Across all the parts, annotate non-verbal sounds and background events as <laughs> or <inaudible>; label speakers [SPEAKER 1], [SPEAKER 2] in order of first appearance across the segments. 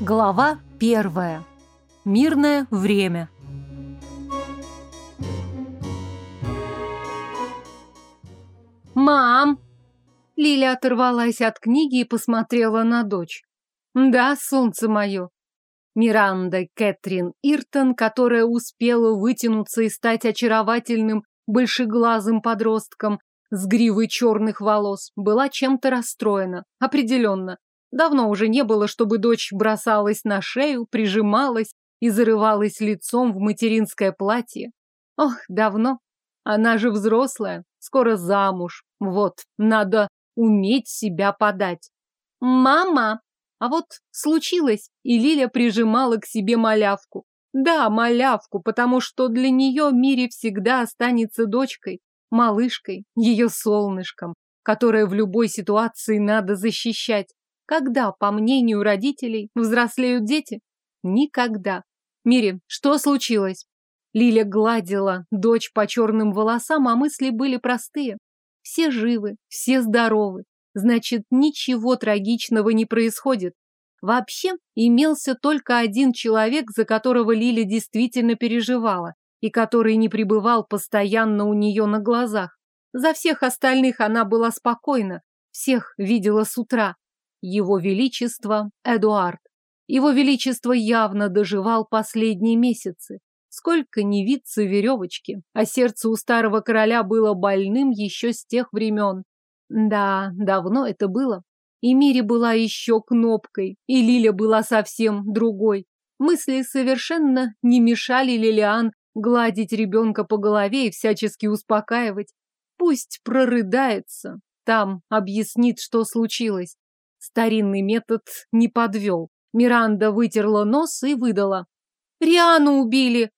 [SPEAKER 1] Глава первая. Мирное время. «Мам!» Лиля оторвалась от книги и посмотрела на дочь. «Да, солнце мое!» Миранда Кэтрин Иртон, которая успела вытянуться и стать очаровательным большеглазым подростком с гривой черных волос, была чем-то расстроена. Определенно. Давно уже не было, чтобы дочь бросалась на шею, прижималась и зарывалась лицом в материнское платье. Ох, давно. Она же взрослая, скоро замуж. Вот, надо уметь себя подать. «Мама!» А вот случилось, и Лиля прижимала к себе малявку. Да, малявку, потому что для нее Мире всегда останется дочкой, малышкой, ее солнышком, которое в любой ситуации надо защищать. Когда, по мнению родителей, взрослеют дети? Никогда. Мири, что случилось? Лиля гладила дочь по черным волосам, а мысли были простые. Все живы, все здоровы. Значит, ничего трагичного не происходит. Вообще, имелся только один человек, за которого Лиля действительно переживала, и который не пребывал постоянно у нее на глазах. За всех остальных она была спокойна, всех видела с утра. Его Величество Эдуард. Его Величество явно доживал последние месяцы. Сколько не виться веревочки, а сердце у старого короля было больным еще с тех времен. Да, давно это было. И Мири была еще кнопкой, и Лиля была совсем другой. Мысли совершенно не мешали Лилиан гладить ребенка по голове и всячески успокаивать. Пусть прорыдается, там объяснит, что случилось. Старинный метод не подвел. Миранда вытерла нос и выдала. «Риану убили!»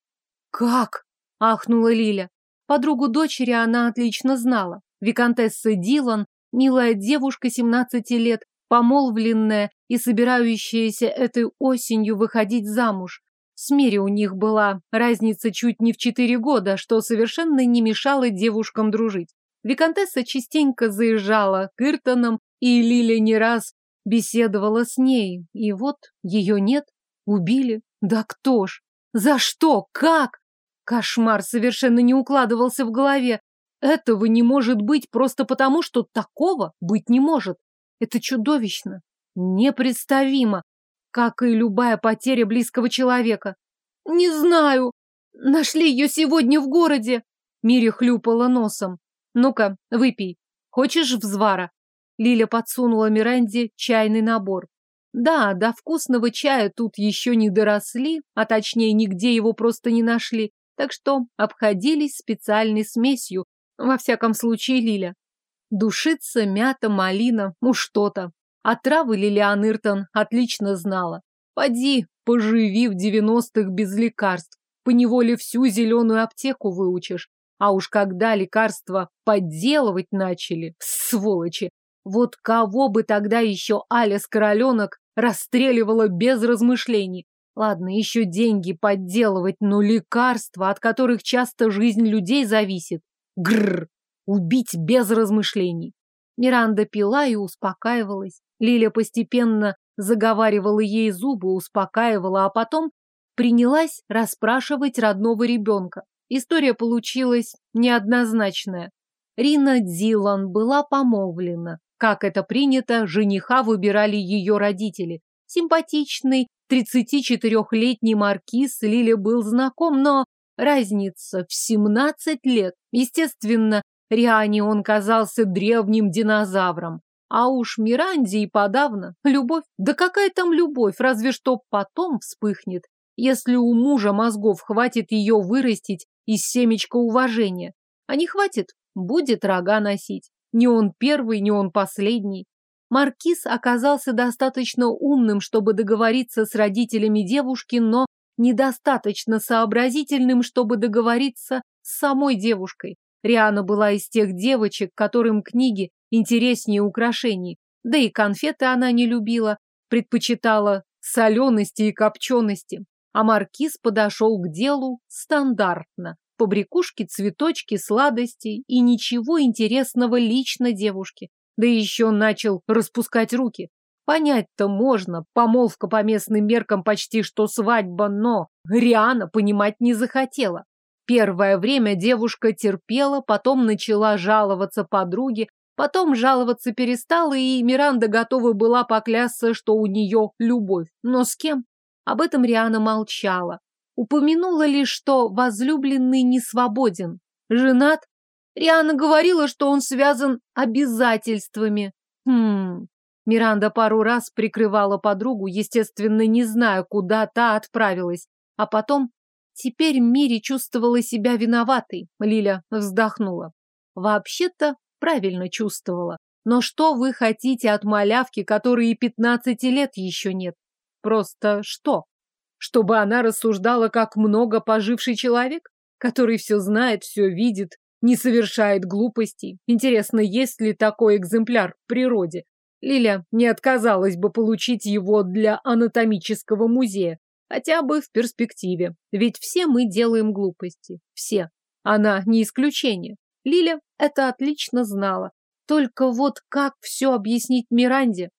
[SPEAKER 1] «Как?» – ахнула Лиля. Подругу дочери она отлично знала. Викантесса Дилан, милая девушка 17 лет, помолвленная и собирающаяся этой осенью выходить замуж. С Мири у них была разница чуть не в четыре года, что совершенно не мешало девушкам дружить. Викантесса частенько заезжала к Иртонам и Лиля не раз беседовала с ней, и вот ее нет, убили. Да кто ж? За что? Как? Кошмар совершенно не укладывался в голове. Этого не может быть просто потому, что такого быть не может. Это чудовищно, непредставимо, как и любая потеря близкого человека. Не знаю. Нашли ее сегодня в городе. Мири хлюпала носом. Ну-ка, выпей. Хочешь взвара? Лиля подсунула Миранде чайный набор. Да, до вкусного чая тут еще не доросли, а точнее нигде его просто не нашли, так что обходились специальной смесью, во всяком случае Лиля. Душица, мята, малина, ну что-то. А травы Лилиан Иртон отлично знала. Поди, поживи в девяностых без лекарств, поневоле всю зеленую аптеку выучишь. А уж когда лекарства подделывать начали, сволочи, вот кого бы тогда еще Аля короленок расстреливала без размышлений. Ладно, еще деньги подделывать, но лекарства, от которых часто жизнь людей зависит. Гррр! Убить без размышлений. Миранда пила и успокаивалась. Лиля постепенно заговаривала ей зубы, успокаивала, а потом принялась расспрашивать родного ребенка. История получилась неоднозначная. Рина Дилан была помолвлена. Как это принято, жениха выбирали ее родители. Симпатичный, 34-летний маркиз Лиле был знаком, но разница в 17 лет. Естественно, Риане он казался древним динозавром. А уж Миранде и подавно. Любовь? Да какая там любовь, разве что потом вспыхнет, если у мужа мозгов хватит ее вырастить из семечка уважения. А не хватит, будет рога носить. Не он первый, не он последний. Маркиз оказался достаточно умным, чтобы договориться с родителями девушки, но недостаточно сообразительным, чтобы договориться с самой девушкой. Риана была из тех девочек, которым книги интереснее украшений. Да и конфеты она не любила, предпочитала солености и копчености. А маркиз подошел к делу стандартно побрякушки, цветочки, сладости и ничего интересного лично девушке. Да еще начал распускать руки. Понять-то можно, помолвка по местным меркам почти что свадьба, но Риана понимать не захотела. Первое время девушка терпела, потом начала жаловаться подруге, потом жаловаться перестала, и Миранда готова была поклясться, что у нее любовь. Но с кем? Об этом Риана молчала. Упомянула лишь, что возлюбленный не свободен. Женат? Риана говорила, что он связан обязательствами. Хм... Миранда пару раз прикрывала подругу, естественно, не зная, куда та отправилась. А потом Теперь Мири чувствовала себя виноватой. Лиля вздохнула. Вообще-то правильно чувствовала. Но что вы хотите от малявки, которой и пятнадцати лет еще нет? Просто что? Чтобы она рассуждала, как много поживший человек, который все знает, все видит, не совершает глупостей. Интересно, есть ли такой экземпляр в природе? Лиля не отказалась бы получить его для анатомического музея. Хотя бы в перспективе. Ведь все мы делаем глупости. Все. Она не исключение. Лиля это отлично знала. Только вот как все объяснить Миранде?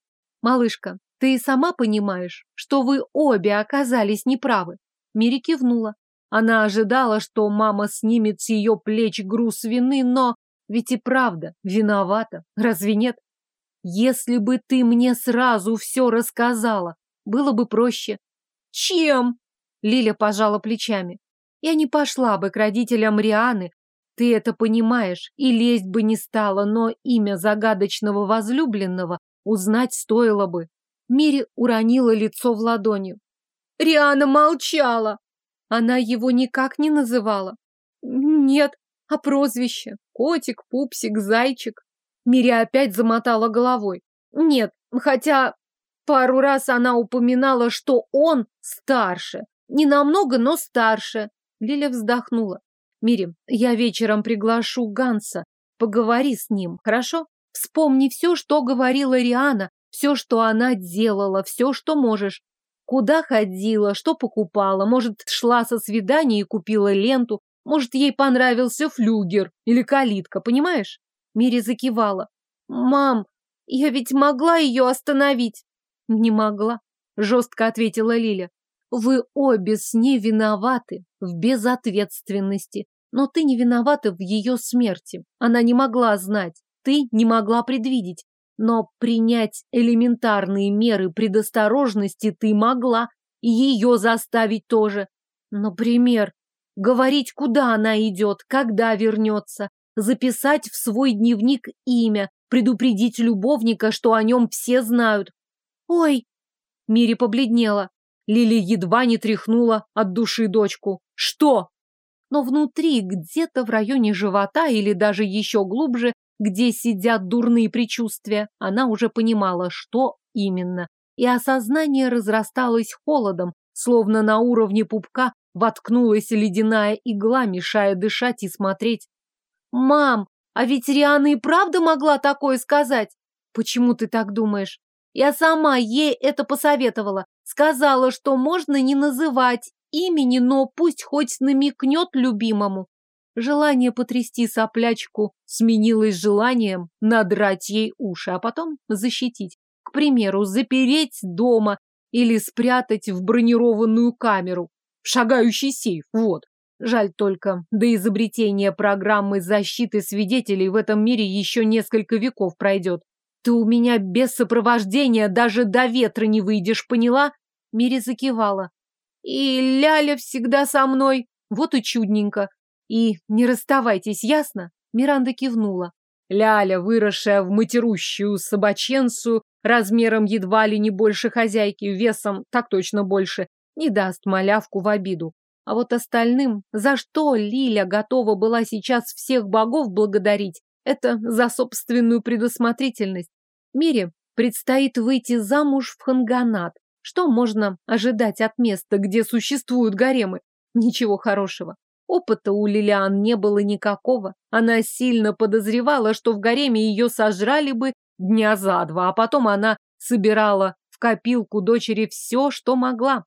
[SPEAKER 1] Малышка, ты и сама понимаешь, что вы обе оказались неправы. Мири кивнула. Она ожидала, что мама снимет с ее плеч груз вины, но ведь и правда виновата. Разве нет? Если бы ты мне сразу все рассказала, было бы проще. Чем? Лиля пожала плечами. Я не пошла бы к родителям Рианы, ты это понимаешь, и лезть бы не стала, но имя загадочного возлюбленного узнать стоило бы. Мири уронила лицо в ладони. Риана молчала. Она его никак не называла. Нет, а прозвище? Котик, пупсик, зайчик. Мири опять замотала головой. Нет, хотя Пару раз она упоминала, что он старше. Не намного, но старше. Лиля вздохнула. Мирим, я вечером приглашу Ганса. Поговори с ним, хорошо? Вспомни все, что говорила Риана, все, что она делала, все, что можешь. Куда ходила, что покупала, может, шла со свидания и купила ленту, может, ей понравился флюгер или калитка, понимаешь? Мири закивала. Мам, я ведь могла ее остановить. Не могла, жестко ответила Лиля. Вы обе с ней виноваты в безответственности, но ты не виновата в ее смерти. Она не могла знать, ты не могла предвидеть, но принять элементарные меры предосторожности ты могла, и ее заставить тоже. Например, говорить, куда она идет, когда вернется, записать в свой дневник имя, предупредить любовника, что о нем все знают, «Ой!» Мири побледнела. Лили едва не тряхнула от души дочку. «Что?» Но внутри, где-то в районе живота или даже еще глубже, где сидят дурные предчувствия, она уже понимала, что именно. И осознание разрасталось холодом, словно на уровне пупка воткнулась ледяная игла, мешая дышать и смотреть. «Мам, а ведь Риана и правда могла такое сказать?» «Почему ты так думаешь?» Я сама ей это посоветовала. Сказала, что можно не называть имени, но пусть хоть намекнет любимому. Желание потрясти соплячку сменилось желанием надрать ей уши, а потом защитить. К примеру, запереть дома или спрятать в бронированную камеру. Шагающий сейф, вот. Жаль только, до изобретения программы защиты свидетелей в этом мире еще несколько веков пройдет. Ты у меня без сопровождения даже до ветра не выйдешь, поняла? Мири закивала. И Ляля всегда со мной. Вот и чудненько. И не расставайтесь, ясно? Миранда кивнула. Ляля, выросшая в матерущую собаченцу, размером едва ли не больше хозяйки, весом так точно больше, не даст малявку в обиду. А вот остальным, за что Лиля готова была сейчас всех богов благодарить, это за собственную предусмотрительность. Мире предстоит выйти замуж в Ханганат. Что можно ожидать от места, где существуют гаремы? Ничего хорошего. Опыта у Лилиан не было никакого. Она сильно подозревала, что в гареме ее сожрали бы дня за два, а потом она собирала в копилку дочери все, что могла.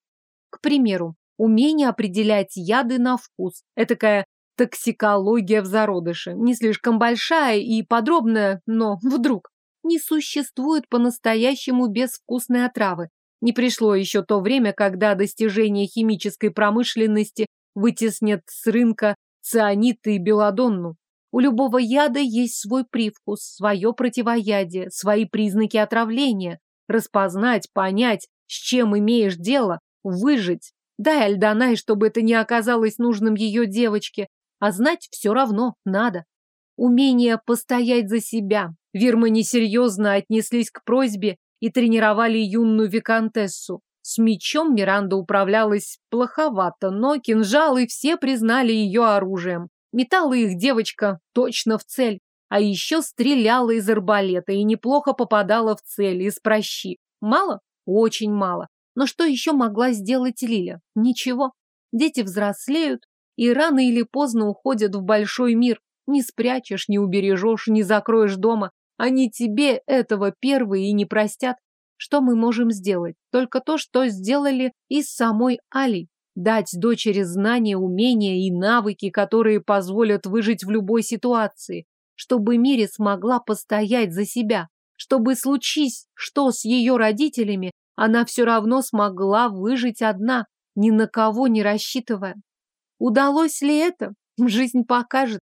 [SPEAKER 1] К примеру, умение определять яды на вкус. Этакая токсикология в зародыше. Не слишком большая и подробная, но вдруг. Не существует по-настоящему безвкусной отравы. Не пришло еще то время, когда достижения химической промышленности вытеснят с рынка цианиты и белодонну. У любого яда есть свой привкус, свое противоядие, свои признаки отравления. Распознать, понять, с чем имеешь дело, выжить. Дай Альданай, чтобы это не оказалось нужным ее девочке, а знать все равно надо. Умение постоять за себя. Вирмы серьезно отнеслись к просьбе и тренировали юную виконтессу. С мечом Миранда управлялась плоховато, но кинжалы все признали ее оружием. Метала их девочка точно в цель, а еще стреляла из арбалета и неплохо попадала в цель из прощи. Мало? Очень мало. Но что еще могла сделать Лиля? Ничего. Дети взрослеют и рано или поздно уходят в большой мир. Не спрячешь, не убережешь, не закроешь дома. Они тебе этого первые и не простят. Что мы можем сделать? Только то, что сделали и самой Алей. Дать дочери знания, умения и навыки, которые позволят выжить в любой ситуации. Чтобы Мире смогла постоять за себя. Чтобы случись, что с ее родителями, она все равно смогла выжить одна, ни на кого не рассчитывая. Удалось ли это? <laughs> Жизнь покажет.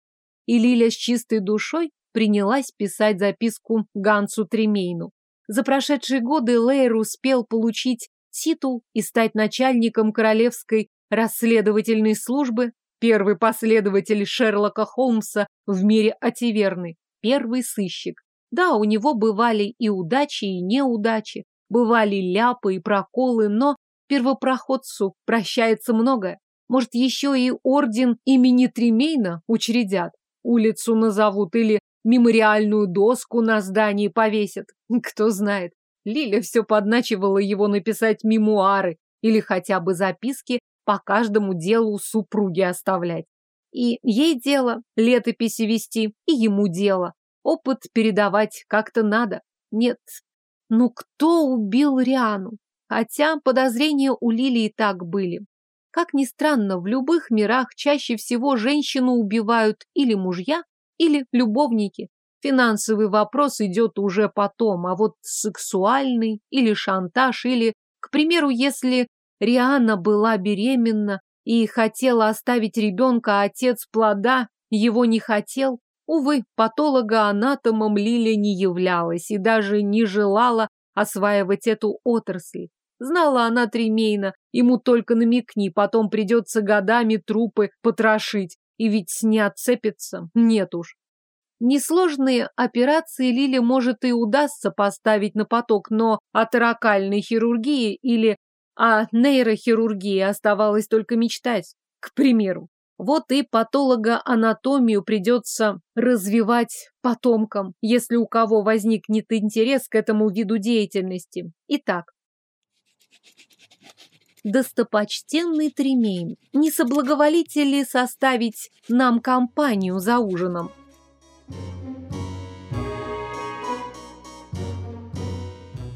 [SPEAKER 1] И Лиля с чистой душой принялась писать записку Гансу Тремейну. За прошедшие годы Лейр успел получить титул и стать начальником королевской расследовательной службы, первый последователь Шерлока Холмса в мире Ативерны, первый сыщик. Да, у него бывали и удачи, и неудачи, бывали ляпы и проколы, но первопроходцу прощается многое. Может, еще и орден имени Тремейна учредят, улицу назовут или мемориальную доску на здании повесят. Кто знает. Лиля все подначивала его написать мемуары или хотя бы записки по каждому делу супруги оставлять. И ей дело летописи вести, и ему дело. Опыт передавать как-то надо. Нет. Ну кто убил Риану? Хотя подозрения у Лилии так были. Как ни странно, в любых мирах чаще всего женщину убивают или мужья, или любовники. Финансовый вопрос идет уже потом, а вот сексуальный или шантаж, или, к примеру, если Риана была беременна и хотела оставить ребенка, а отец плода его не хотел, увы, патолога-анатомом Лиля не являлась и даже не желала осваивать эту отрасль. Знала она Тремейна, ему только намекни, потом придется годами трупы потрошить, и ведь не отцепится, нет уж. Несложные операции Лиле может и удастся поставить на поток, но о таракальной хирургии или о нейрохирургии оставалось только мечтать, к примеру. Вот и патологоанатомию придется развивать потомкам, если у кого возникнет интерес к этому виду деятельности. Итак, достопочтенный Тремейн, не соблаговолите ли составить нам компанию за ужином?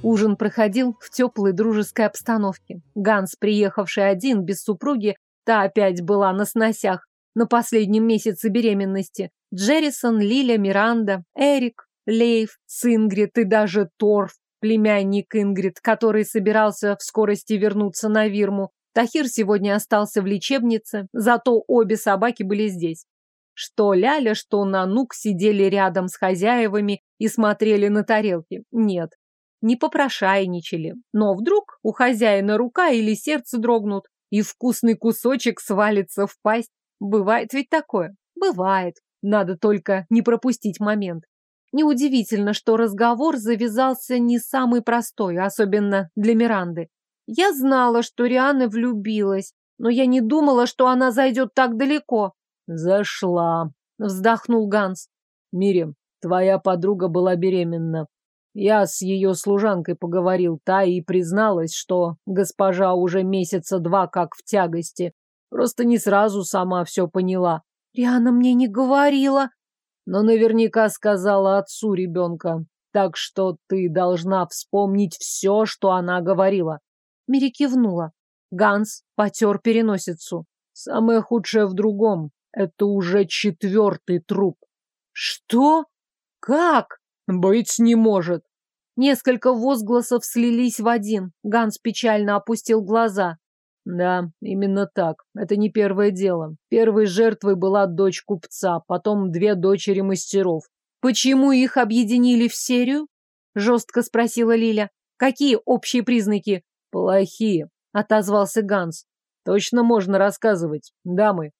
[SPEAKER 1] Ужин проходил в теплой дружеской обстановке. Ганс, приехавший один, без супруги, та опять была на сносях, на последнем месяце беременности. Джеррисон, Лиля, Миранда, Эрик, Лейв, Сингрид и даже Торф, племянник Ингрид, который собирался в скорости вернуться на Вирму. Тахир сегодня остался в лечебнице, зато обе собаки были здесь. Что Ляля, что Нанук сидели рядом с хозяевами и смотрели на тарелки. Нет, не попрошайничали. Но вдруг у хозяина рука или сердце дрогнут, и вкусный кусочек свалится в пасть. Бывает ведь такое? Бывает. Надо только не пропустить момент. Неудивительно, что разговор завязался не самый простой, особенно для Миранды. Я знала, что Риана влюбилась, но я не думала, что она зайдет так далеко. Зашла, вздохнул Ганс. Мирим, твоя подруга была беременна. Я с ее служанкой поговорил, та и призналась, что госпожа уже месяца два как в тягости. Просто не сразу сама все поняла. Риана мне не говорила, но наверняка сказала отцу ребенка. Так что ты должна вспомнить все, что она говорила. Мири кивнула. Ганс потер переносицу. Самое худшее в другом. Это уже четвертый труп. Что? Как?
[SPEAKER 2] Быть не может.
[SPEAKER 1] Несколько возгласов слились в один. Ганс печально опустил глаза.
[SPEAKER 2] Да, именно так. Это не первое дело. Первой жертвой была дочь купца, потом две дочери мастеров.
[SPEAKER 1] Почему их объединили в серию? Жестко спросила Лиля. Какие общие признаки?
[SPEAKER 2] Плохие, отозвался Ганс. Точно можно рассказывать, дамы.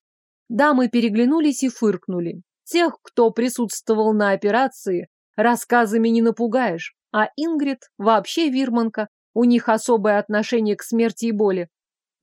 [SPEAKER 1] Дамы переглянулись и фыркнули. Тех, кто присутствовал на операции, рассказами не напугаешь. А Ингрид вообще вирманка. У них особое отношение к смерти и боли.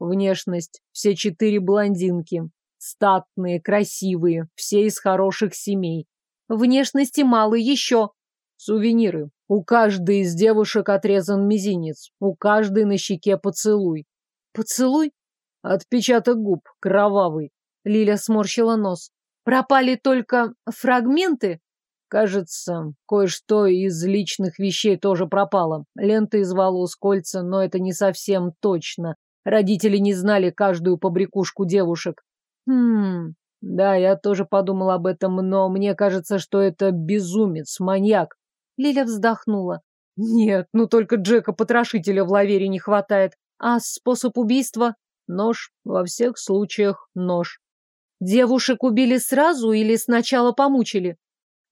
[SPEAKER 2] Внешность. Все четыре блондинки. Статные, красивые, все из хороших семей.
[SPEAKER 1] Внешности мало еще.
[SPEAKER 2] Сувениры. У каждой из девушек отрезан мизинец. У каждой на щеке поцелуй.
[SPEAKER 1] Поцелуй?
[SPEAKER 2] Отпечаток губ, кровавый.
[SPEAKER 1] Лиля сморщила нос. Пропали только фрагменты?
[SPEAKER 2] Кажется, кое-что из личных вещей тоже пропало. Ленты из волос, кольца, но это не совсем точно. Родители не знали каждую побрякушку девушек.
[SPEAKER 1] Хм,
[SPEAKER 2] да, я тоже подумал об этом, но мне кажется, что это безумец, маньяк.
[SPEAKER 1] Лиля вздохнула.
[SPEAKER 2] Нет, ну только Джека-потрошителя в лавере не хватает.
[SPEAKER 1] А способ убийства?
[SPEAKER 2] Нож. Во всех случаях нож.
[SPEAKER 1] Девушек убили сразу или сначала помучили?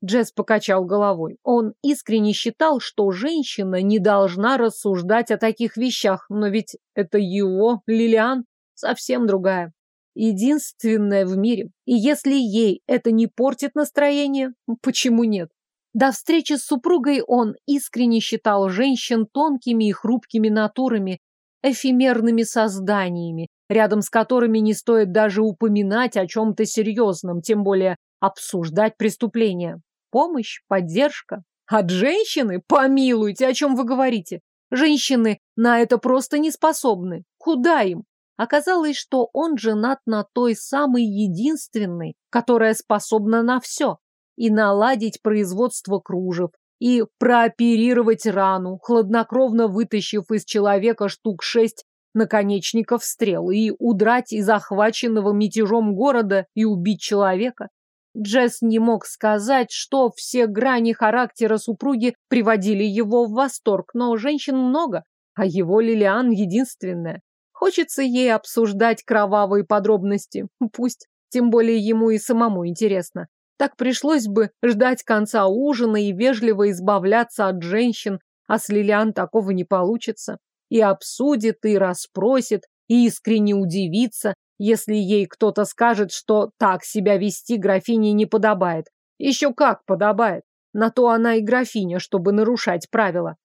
[SPEAKER 1] Джесс покачал головой. Он искренне считал, что женщина не должна рассуждать о таких вещах, но ведь это его, Лилиан, совсем другая. Единственная в мире. И если ей это не портит настроение, почему нет? До встречи с супругой он искренне считал женщин тонкими и хрупкими натурами, эфемерными созданиями, рядом с которыми не стоит даже упоминать о чем-то серьезном, тем более обсуждать преступления. Помощь, поддержка. От женщины? Помилуйте, о чем вы говорите? Женщины на это просто не способны. Куда им? Оказалось, что он женат на той самой единственной, которая способна на все. И наладить производство кружев, и прооперировать рану, хладнокровно вытащив из человека штук шесть наконечников стрел, и удрать из захваченного мятежом города и убить человека. Джесс не мог сказать, что все грани характера супруги приводили его в восторг, но женщин много, а его Лилиан единственная. Хочется ей обсуждать кровавые подробности. Пусть, тем более ему и самому интересно. Так пришлось бы ждать конца ужина и вежливо избавляться от женщин, а с Лилиан такого не получится. И обсудит, и расспросит, и искренне удивится, если ей кто-то скажет, что так себя вести графине не подобает. Еще как подобает. На то она и графиня, чтобы нарушать правила.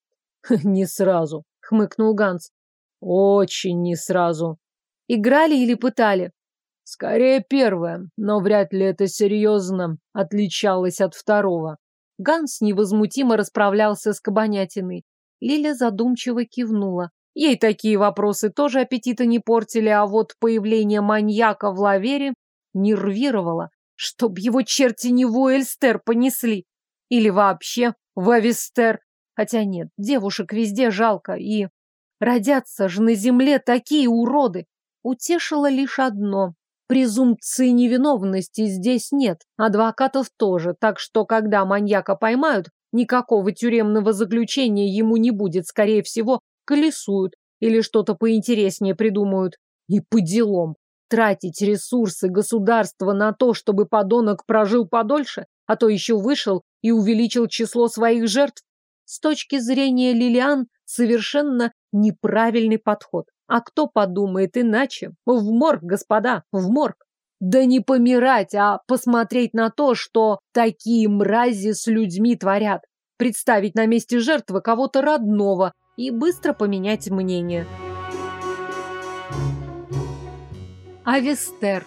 [SPEAKER 1] <laughs>
[SPEAKER 2] Не сразу, хмыкнул Ганс. Очень не сразу.
[SPEAKER 1] Играли или пытали?
[SPEAKER 2] Скорее первое, но вряд ли это серьезно отличалось от второго.
[SPEAKER 1] Ганс невозмутимо расправлялся с кабанятиной. Лиля задумчиво кивнула. Ей такие вопросы тоже аппетита не портили, а вот появление маньяка в лавере нервировало, чтоб его черти не в Уэльстер понесли. Или вообще в Авестер. Хотя нет, девушек везде жалко, и... Родятся же на земле такие уроды. Утешило лишь одно. Презумпции невиновности здесь нет, адвокатов тоже, так что, когда маньяка поймают, никакого тюремного заключения ему не будет, скорее всего, колесуют или что-то поинтереснее придумают. И по делам. Тратить ресурсы государства на то, чтобы подонок прожил подольше, а то еще вышел и увеличил число своих жертв, с точки зрения Лилиан совершенно неправильный подход. А кто подумает иначе? В морг, господа, в морг. Да не помирать, а посмотреть на то, что такие мрази с людьми творят. Представить на месте жертвы кого-то родного – и быстро поменять мнение. Авестер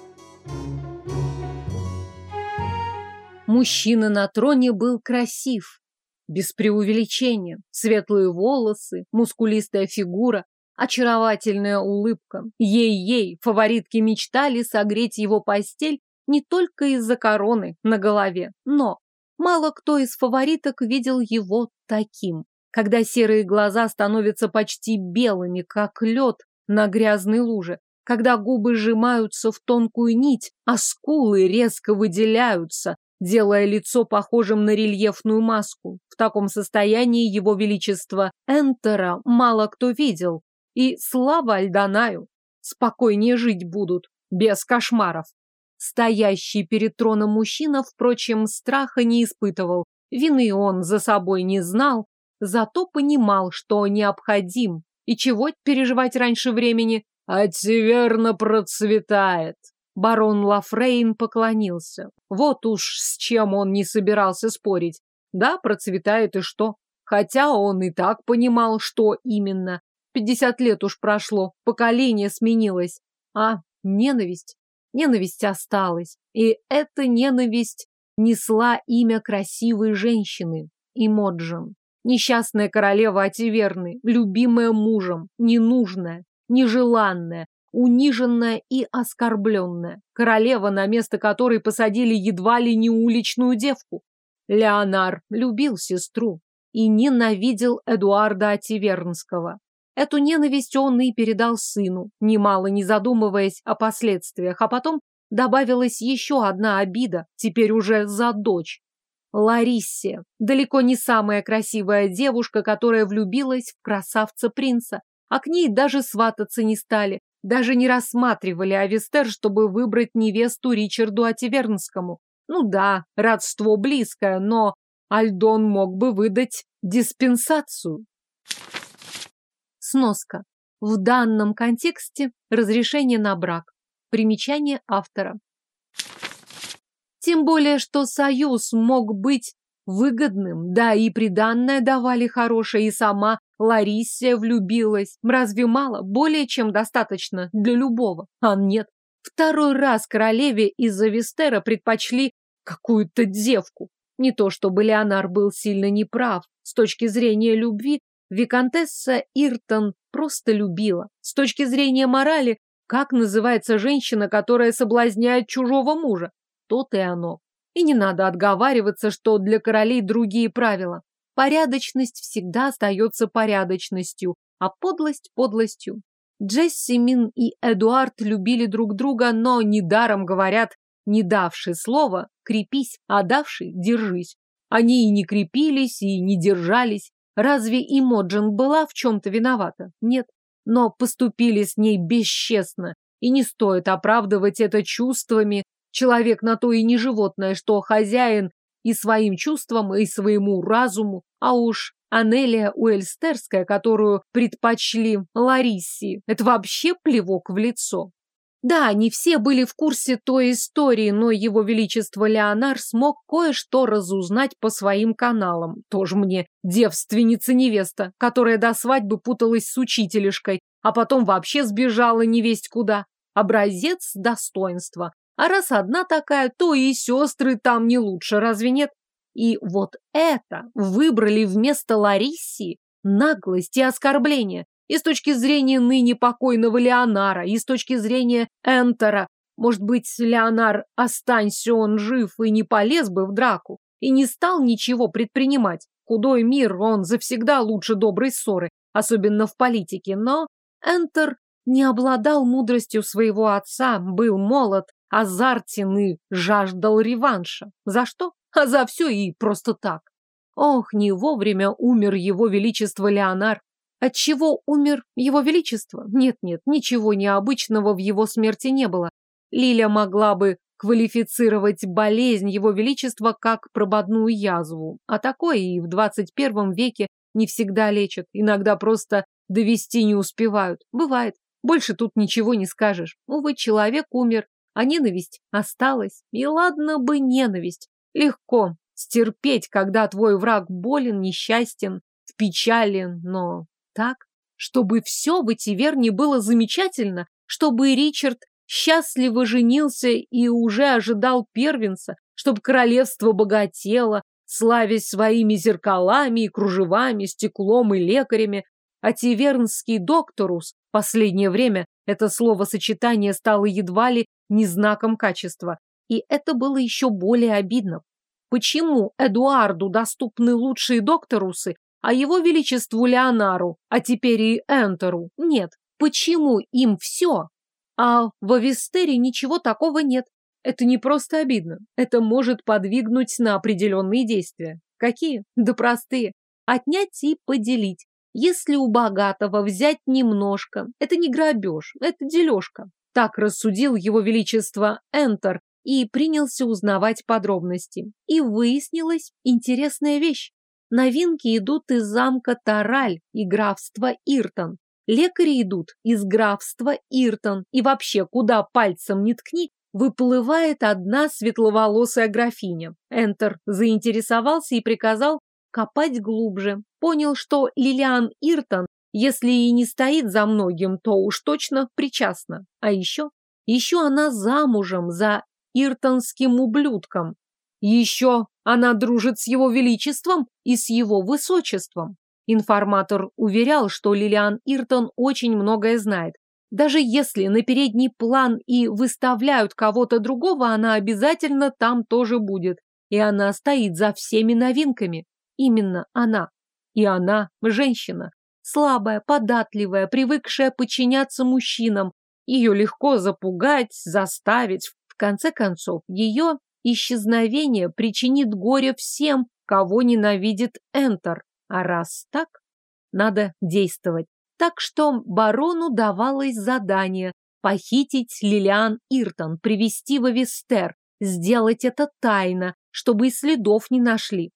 [SPEAKER 1] Мужчина на троне был красив, без преувеличения. Светлые волосы, мускулистая фигура, очаровательная улыбка. Ей-ей, фаворитки мечтали согреть его постель не только из-за короны на голове, но мало кто из фавориток видел его таким когда серые глаза становятся почти белыми, как лед на грязной луже, когда губы сжимаются в тонкую нить, а скулы резко выделяются, делая лицо похожим на рельефную маску. В таком состоянии его величество Энтера мало кто видел. И слава Альданаю, спокойнее жить будут, без кошмаров. Стоящий перед троном мужчина, впрочем, страха не испытывал. Вины он за собой не знал, зато понимал, что необходим. И чего переживать раньше времени? Ативерно процветает. Барон Лафрейн поклонился. Вот уж с чем он не собирался спорить. Да, процветает и что? Хотя он и так понимал, что именно. Пятьдесят лет уж прошло, поколение сменилось. А ненависть? Ненависть осталась. И эта ненависть несла имя красивой женщины. Имоджин. Несчастная королева Ативерны, любимая мужем, ненужная, нежеланная, униженная и оскорбленная. Королева, на место которой посадили едва ли не уличную девку. Леонар любил сестру и ненавидел Эдуарда Ативернского. Эту ненависть он и передал сыну, немало не задумываясь о последствиях, а потом добавилась еще одна обида, теперь уже за дочь. Лариссе, далеко не самая красивая девушка, которая влюбилась в красавца-принца, а к ней даже свататься не стали, даже не рассматривали Авестер, чтобы выбрать невесту Ричарду Ативернскому. Ну да, родство близкое, но Альдон мог бы выдать диспенсацию. Сноска. В данном контексте разрешение на брак. Примечание автора. Тем более, что союз мог быть выгодным, да и приданное давали хорошее, и сама Лариссия влюбилась. Разве мало? Более чем достаточно для любого. А нет. Второй раз королеве из-за Вестера предпочли какую-то девку. Не то чтобы Леонар был сильно неправ. С точки зрения любви, Викантесса Иртон просто любила. С точки зрения морали, как называется женщина, которая соблазняет чужого мужа? То-то и оно. И не надо отговариваться, что для королей другие правила. Порядочность всегда остается порядочностью, а подлость – подлостью. Джессимин и Эдуард любили друг друга, но недаром говорят, не давший слова, крепись, а давший – держись. Они и не крепились, и не держались. Разве Имоджин была в чем-то виновата? Нет. Но поступили с ней бесчестно, и не стоит оправдывать это чувствами. Человек на то и не животное, что хозяин и своим чувствам, и своему разуму, а уж Анелия Уэльстерская, которую предпочли Ларисси, это вообще плевок в лицо. Да, они все были в курсе той истории, но его величество Леонар смог кое-что разузнать по своим каналам. Тоже мне девственница-невеста, которая до свадьбы путалась с учителешкой, а потом вообще сбежала невесть куда. Образец достоинства. А раз одна такая, то и сестры там не лучше, разве нет? И вот это выбрали вместо Лариссии наглость и оскорбление. И с точки зрения ныне покойного Леонара, и с точки зрения Энтера. Может быть, Леонар, останься он жив и не полез бы в драку, и не стал ничего предпринимать. Худой мир, он завсегда лучше доброй ссоры, особенно в политике. Но Энтер не обладал мудростью своего отца, был молод, азартен и жаждал реванша. За что? А за все и просто так. Ох, не вовремя умер его величество Леонар. Отчего умер его величество? Нет-нет, ничего необычного в его смерти не было. Лиля могла бы квалифицировать болезнь его величества как прободную язву. А такое и в 21 веке не всегда лечат. Иногда просто довести не успевают. Бывает. Больше тут ничего не скажешь. Увы, человек умер, а ненависть осталась. И ладно бы ненависть. Легко стерпеть, когда твой враг болен, несчастен, в печали, но так, чтобы все в Этиверне было замечательно, чтобы Ричард счастливо женился и уже ожидал первенца, чтобы королевство богатело, славясь своими зеркалами и кружевами, стеклом и лекарями, а Тивернский докторус последнее время это словосочетание стало едва ли не знаком качества. И это было еще более обидно. Почему Эдуарду доступны лучшие докторусы, а его величеству Леонару, а теперь и Энтеру нет? Почему им все? А в Авестере ничего такого нет. Это не просто обидно. Это может подвигнуть на определенные действия. Какие? Да простые. Отнять и поделить. Если у богатого взять немножко, это не грабеж, это дележка. Так рассудил его величество Энтер и принялся узнавать подробности. И выяснилась интересная вещь. Новинки идут из замка Тараль и графства Иртон. Лекари идут из графства Иртон. И вообще, куда пальцем не ткни, выплывает одна светловолосая графиня. Энтер заинтересовался и приказал копать глубже. Понял, что Лилиан Иртон, если и не стоит за многим, то уж точно причастна. А еще, еще она замужем за иртонским ублюдком. Еще она дружит с его величеством и с его высочеством. Информатор уверял, что Лилиан Иртон очень многое знает. Даже если на передний план и выставляют кого-то другого, она обязательно там тоже будет. И она стоит за всеми новинками. Именно она. И она женщина. Слабая, податливая, привыкшая подчиняться мужчинам. Ее легко запугать, заставить. В конце концов, ее исчезновение причинит горе всем, кого ненавидит Энтер. А раз так, надо действовать. Так что барону давалось задание похитить Лилиан Иртон, привести в Эвестер, сделать это тайно, чтобы и следов не нашли.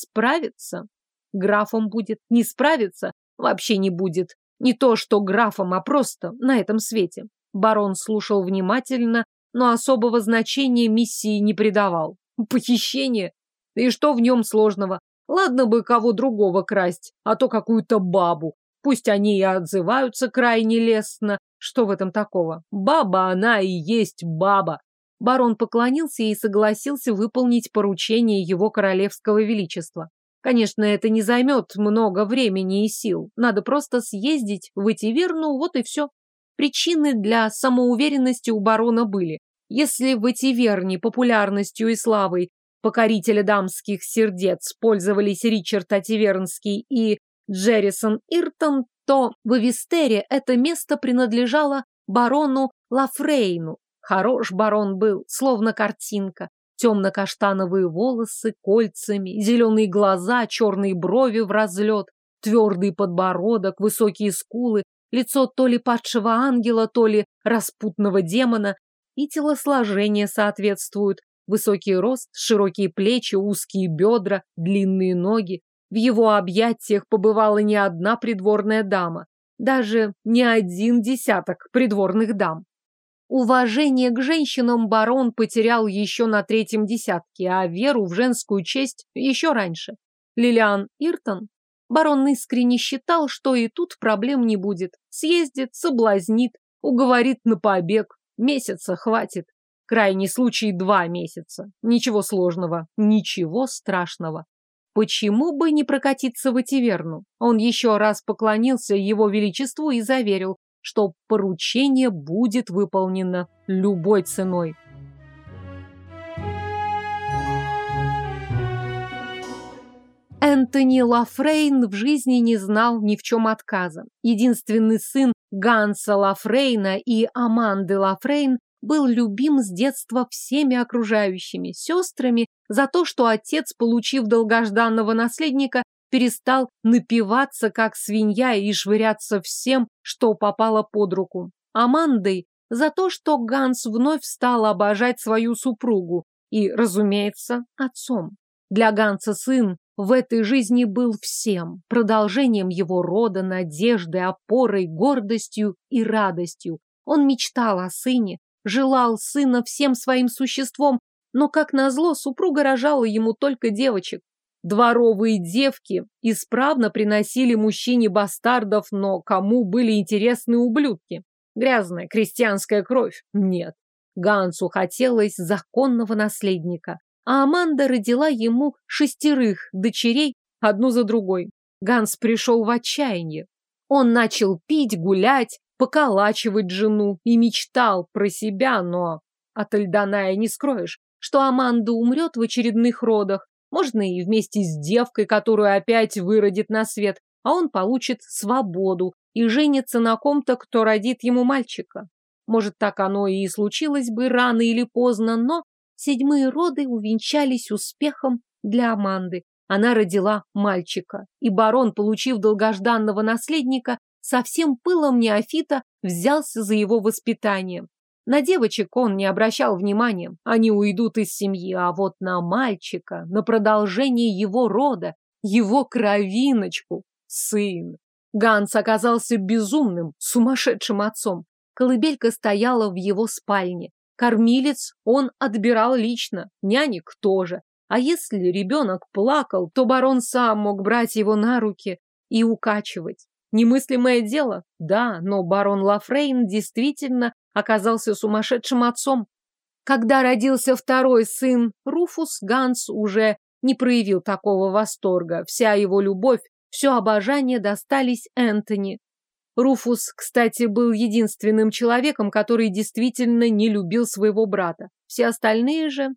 [SPEAKER 1] Справится? Графом будет. Не справится? Вообще не будет. Не то, что графом, а просто на этом свете. Барон слушал внимательно, но особого значения миссии не придавал. Похищение? И что в нем сложного? Ладно бы кого другого красть, а то какую-то бабу. Пусть они и отзываются крайне лестно. Что в этом такого? Баба она и есть баба. Барон поклонился и согласился выполнить поручение его королевского величества. Конечно, это не займет много времени и сил. Надо просто съездить в Этиверну, вот и все. Причины для самоуверенности у барона были. Если в Этиверне популярностью и славой покорителя дамских сердец пользовались Ричард Ативернский и Джеррисон Иртон, то в Эвистере это место принадлежало барону Лафрейну. Хорош барон был, словно картинка. Темно-каштановые волосы кольцами, зеленые глаза, черные брови в разлет, твердый подбородок, высокие скулы, лицо то ли падшего ангела, то ли распутного демона, и телосложение соответствуют. Высокий рост, широкие плечи, узкие бедра, длинные ноги, в его объятиях побывала не одна придворная дама, даже не один десяток придворных дам. Уважение к женщинам барон потерял еще на третьем десятке, а веру в женскую честь еще раньше. Лилиан Иртон? Барон искренне считал, что и тут проблем не будет. Съездит, соблазнит, уговорит на побег. Месяца хватит. Крайний случай два месяца. Ничего сложного, ничего страшного. Почему бы не прокатиться в Этиверну? Он еще раз поклонился его величеству и заверил, что поручение будет выполнено любой ценой. Энтони Лафрейн в жизни не знал ни в чем отказа. Единственный сын Ганса Лафрейна и Аманды Лафрейн был любим с детства всеми окружающими, сестрами, за то, что отец, получив долгожданного наследника, перестал напиваться, как свинья, и швыряться всем, что попало под руку. Амандой за то, что Ганс вновь стал обожать свою супругу и, разумеется, отцом. Для Ганса сын в этой жизни был всем, продолжением его рода, надеждой, опорой, гордостью и радостью. Он мечтал о сыне, желал сына всем своим существом, но, как назло, супруга рожала ему только девочек. Дворовые девки исправно приносили мужчине бастардов, но кому были интересны ублюдки? Грязная крестьянская кровь? Нет. Гансу хотелось законного наследника, а Аманда родила ему шестерых дочерей, одну за другой. Ганс пришел в отчаяние. Он начал пить, гулять, поколачивать жену и мечтал про себя, но от Альданая не скроешь, что Аманда умрет в очередных родах, можно и вместе с девкой, которую опять выродит на свет, а он получит свободу и женится на ком-то, кто родит ему мальчика. Может, так оно и случилось бы рано или поздно, но седьмые роды увенчались успехом для Аманды. Она родила мальчика, и барон, получив долгожданного наследника, со всем пылом неофита взялся за его воспитание. На девочек он не обращал внимания, они уйдут из семьи, а вот на мальчика, на продолжение его рода, его кровиночку, сын. Ганс оказался безумным, сумасшедшим отцом. Колыбелька стояла в его спальне. Кормилец он отбирал лично, нянек тоже. А если ребенок плакал, то барон сам мог брать его на руки и укачивать. Немыслимое дело, да, но барон Лафрейн действительно оказался сумасшедшим отцом. Когда родился второй сын, Руфус Ганс уже не проявил такого восторга. Вся его любовь, все обожание достались Энтони. Руфус, кстати, был единственным человеком, который действительно не любил своего брата. Все остальные же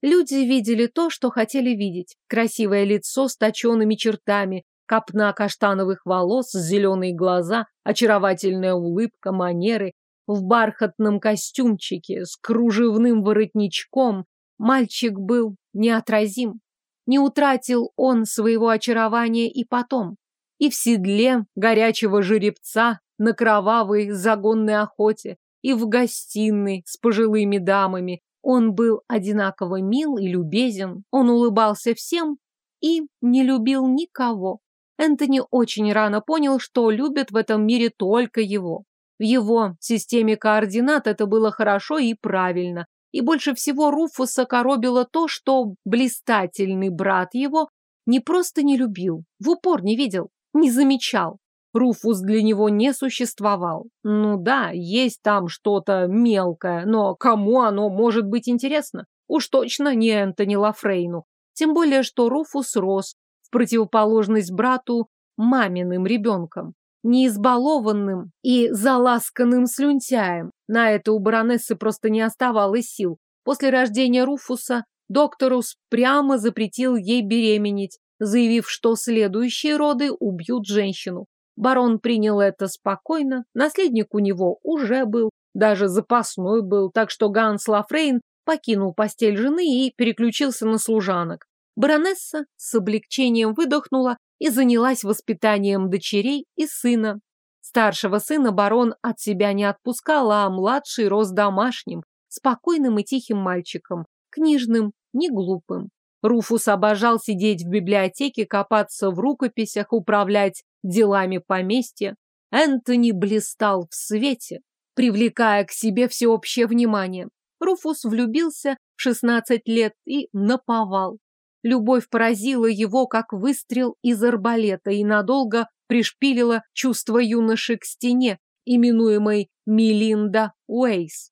[SPEAKER 1] Люди видели то, что хотели видеть. Красивое лицо с точенными чертами, копна каштановых волос, зеленые глаза, очаровательная улыбка, манеры. В бархатном костюмчике с кружевным воротничком мальчик был неотразим. Не утратил он своего очарования и потом. И в седле горячего жеребца на кровавой загонной охоте, и в гостиной с пожилыми дамами, он был одинаково мил и любезен, он улыбался всем и не любил никого. Энтони очень рано понял, что любят в этом мире только его. В его системе координат это было хорошо и правильно. И больше всего Руфуса коробило то, что блистательный брат его не просто не любил, в упор не видел, не замечал. Руфус для него не существовал. Ну да, есть там что-то мелкое, но кому оно может быть интересно? Уж точно не Энтони Лафрейну. Тем более, что Руфус рос, в противоположность брату, маминым ребенком. Не избалованным и заласканным слюнтяем. На это у баронессы просто не оставалось сил. После рождения Руфуса докторус прямо запретил ей беременеть, заявив, что следующие роды убьют женщину. Барон принял это спокойно, наследник у него уже был, даже запасной был, так что Ганс Лафрейн покинул постель жены и переключился на служанок. Баронесса с облегчением выдохнула и занялась воспитанием дочерей и сына. Старшего сына барон от себя не отпускал, а младший рос домашним, спокойным и тихим мальчиком, книжным, не глупым. Руфус обожал сидеть в библиотеке, копаться в рукописях, управлять делами поместья, Энтони блистал в свете, привлекая к себе всеобщее внимание. Руфус влюбился в 16 лет и наповал. Любовь поразила его, как выстрел из арбалета, и надолго пришпилила чувство юноши к стене, именуемой Милинда Уэйс.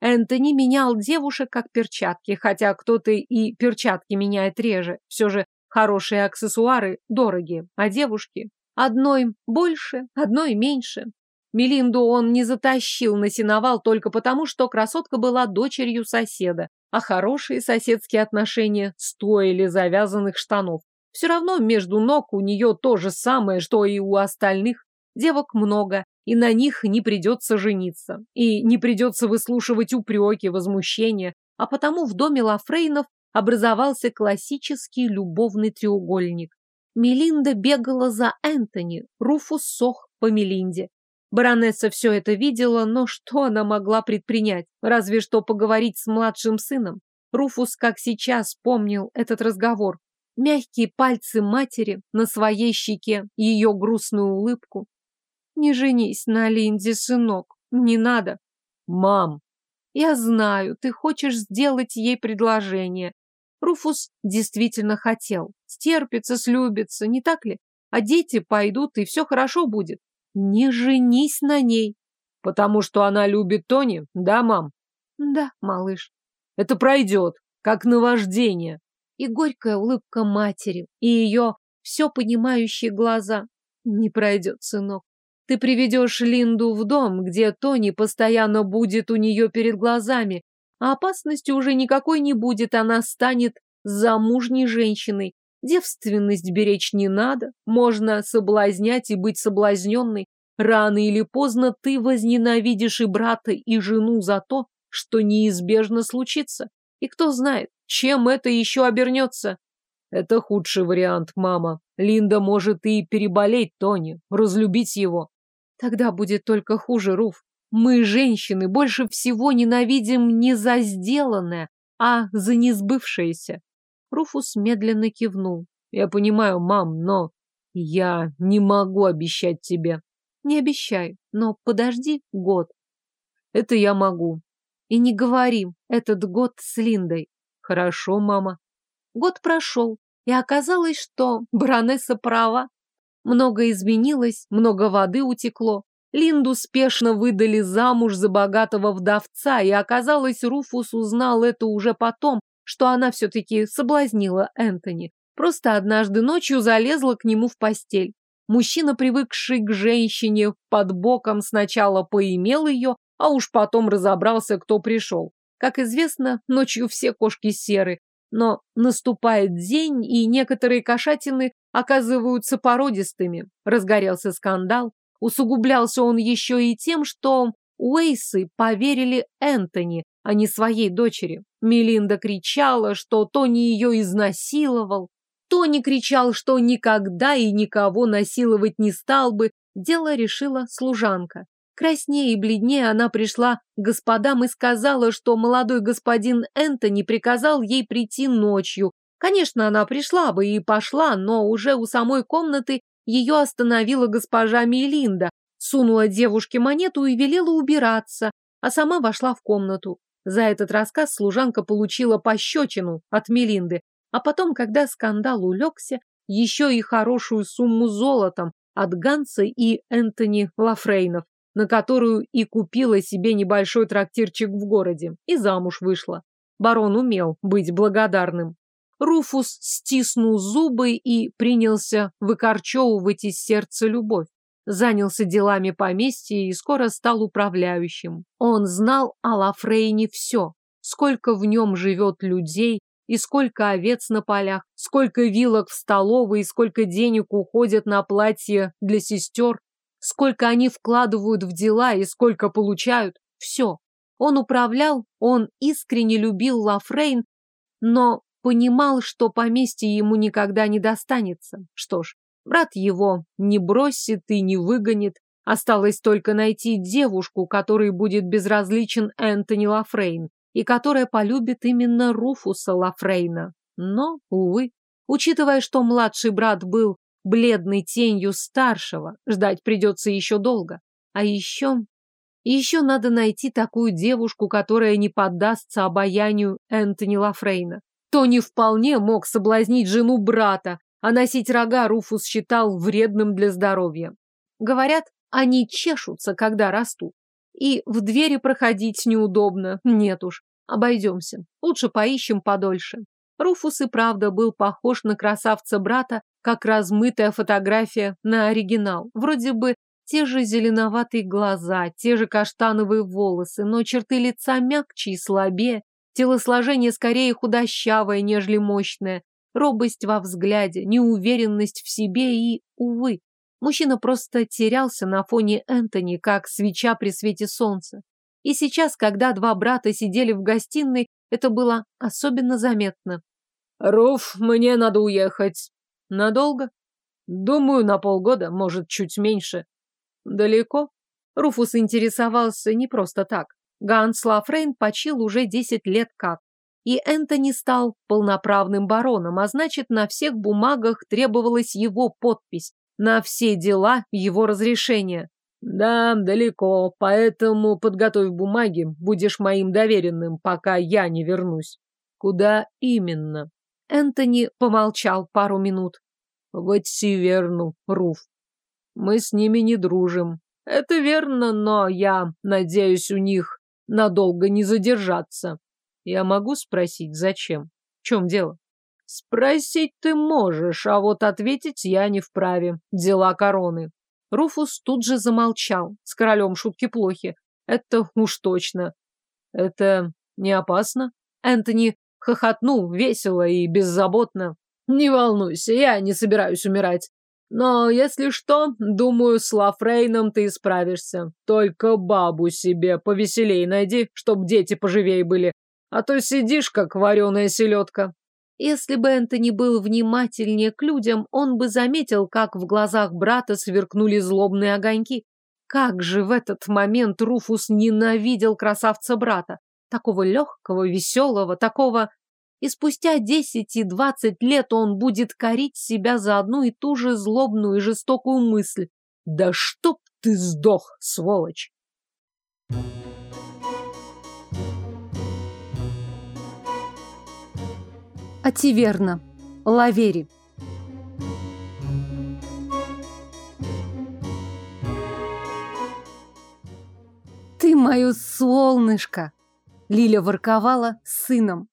[SPEAKER 1] Энтони менял девушек как перчатки, хотя кто-то и перчатки меняет реже. Все же хорошие аксессуары дороги, а девушки Одной больше, одной меньше. Мелинду он не затащил на сеновал только потому, что красотка была дочерью соседа, а хорошие соседские отношения стоили завязанных штанов. Все равно между ног у нее то же самое, что и у остальных. Девок много, и на них не придется жениться. И не придется выслушивать упреки, возмущения. А потому в доме Лафрейнов образовался классический любовный треугольник. Мелинда бегала за Энтони, Руфус сох по Мелинде. Баронесса все это видела, но что она могла предпринять? Разве что поговорить с младшим сыном. Руфус, как сейчас, помнил этот разговор. Мягкие пальцы матери на своей щеке, ее грустную улыбку. «Не женись на Линде, сынок, не надо».
[SPEAKER 2] «Мам!»
[SPEAKER 1] «Я знаю, ты хочешь сделать ей предложение. Руфус действительно хотел. Стерпится, слюбится, не так ли? А дети пойдут, и все хорошо будет. Не женись на ней.
[SPEAKER 2] Потому что она любит Тони, да, мам?
[SPEAKER 1] Да, малыш.
[SPEAKER 2] Это пройдет, как наваждение.
[SPEAKER 1] И горькая улыбка матери, и ее все понимающие глаза. Не пройдет, сынок. Ты приведешь Линду в дом, где Тони постоянно будет у нее перед глазами, а опасности уже никакой не будет, она станет замужней женщиной. Девственность беречь не надо, можно соблазнять и быть соблазненной.
[SPEAKER 2] Рано или поздно ты возненавидишь и брата, и жену за то, что неизбежно случится. И кто знает, чем это еще обернется. Это худший вариант, мама. Линда может и переболеть Тони, разлюбить его.
[SPEAKER 1] Тогда будет только хуже, Руф. Мы, женщины, больше всего ненавидим не за сделанное, а за несбывшееся. Руфус медленно кивнул.
[SPEAKER 2] Я понимаю, мам, но я не могу обещать тебе.
[SPEAKER 1] Не обещай, но подожди год.
[SPEAKER 2] Это я могу.
[SPEAKER 1] И не говори этот год с Линдой.
[SPEAKER 2] Хорошо, мама.
[SPEAKER 1] Год прошел, и оказалось, что баронесса права. Много изменилось, много воды утекло. Линду спешно выдали замуж за богатого вдовца, и оказалось, Руфус узнал это уже потом, что она все-таки соблазнила Энтони. Просто однажды ночью залезла к нему в постель. Мужчина, привыкший к женщине, под боком сначала поимел ее, а уж потом разобрался, кто пришел. Как известно, ночью все кошки серы, но наступает день, и некоторые кошатины оказываются породистыми. Разгорелся скандал. Усугублялся он еще и тем, что Уэйсы поверили Энтони, а не своей дочери. Мелинда кричала, что Тони ее изнасиловал. Тони кричал, что никогда и никого насиловать не стал бы. Дело решила служанка. Краснее и бледнее она пришла к господам и сказала, что молодой господин Энтони приказал ей прийти ночью. Конечно, она пришла бы и пошла, но уже у самой комнаты ее остановила госпожа Мелинда, сунула девушке монету и велела убираться, а сама вошла в комнату. За этот рассказ служанка получила пощечину от Мелинды, а потом, когда скандал улегся, еще и хорошую сумму золотом от Ганса и Энтони Лафрейнов на которую и купила себе небольшой трактирчик в городе, и замуж вышла. Барон умел быть благодарным. Руфус стиснул зубы и принялся выкорчевывать из сердца любовь. Занялся делами поместья и скоро стал управляющим. Он знал о Лафрейне все, сколько в нем живет людей, и сколько овец на полях, сколько вилок в столовой, и сколько денег уходит на платье для сестер, Сколько они вкладывают в дела и сколько получают. Все. Он управлял, он искренне любил Лафрейн, но понимал, что поместье ему никогда не достанется. Что ж, брат его не бросит и не выгонит. Осталось только найти девушку, которой будет безразличен Энтони Лафрейн и которая полюбит именно Руфуса Лафрейна. Но, увы, учитывая, что младший брат был бледной тенью старшего. Ждать придется еще долго. А еще... Еще надо найти такую девушку, которая не поддастся обаянию Энтони Лафрейна. Тони вполне мог соблазнить жену брата, а носить рога Руфус считал вредным для здоровья. Говорят, они чешутся, когда растут. И в двери проходить неудобно. Нет уж, обойдемся. Лучше поищем подольше. Руфус и правда был похож на красавца брата, как размытая фотография на оригинал. Вроде бы те же зеленоватые глаза, те же каштановые волосы, но черты лица мягче и слабее, телосложение скорее худощавое, нежели мощное, робость во взгляде, неуверенность в себе и, увы, мужчина просто терялся на фоне Энтони, как свеча при свете солнца. И сейчас, когда два брата сидели в гостиной, это было особенно заметно.
[SPEAKER 2] «Руф, мне надо уехать»,
[SPEAKER 1] Надолго?
[SPEAKER 2] Думаю, на полгода, может, чуть меньше.
[SPEAKER 1] Далеко? Руфус интересовался не просто так. Ганс Лафрейн почил уже десять лет как. И Энтони стал полноправным бароном, а значит, на всех бумагах требовалась его подпись, на все дела его разрешения.
[SPEAKER 2] Да, далеко, поэтому подготовь бумаги, будешь моим доверенным, пока я не вернусь. Куда именно?
[SPEAKER 1] Энтони помолчал пару минут.
[SPEAKER 2] «В Северну, Руф. Мы с ними не дружим. Это верно, но я надеюсь у них надолго не задержаться. Я могу спросить, зачем? В чем дело? Спросить ты можешь, а вот ответить я не вправе. Дела короны.
[SPEAKER 1] Руфус тут же замолчал. С королем шутки плохи. Это уж точно.
[SPEAKER 2] Это не опасно?
[SPEAKER 1] Энтони Хохотнул весело и беззаботно.
[SPEAKER 2] Не волнуйся, я не собираюсь умирать. Но, если что, думаю, с Лафрейном ты справишься. Только бабу себе повеселей найди, чтоб дети поживей были. А то сидишь, как вареная селедка.
[SPEAKER 1] Если бы Энтони был внимательнее к людям, он бы заметил, как в глазах брата сверкнули злобные огоньки. Как же в этот момент Руфус ненавидел красавца брата. Такого легкого, веселого, такого и спустя десять и двадцать лет он будет корить себя за одну и ту же злобную и жестокую мысль. Да чтоб ты сдох, сволочь! Ативерна. Лавери. Ты мое солнышко! Лиля ворковала с сыном.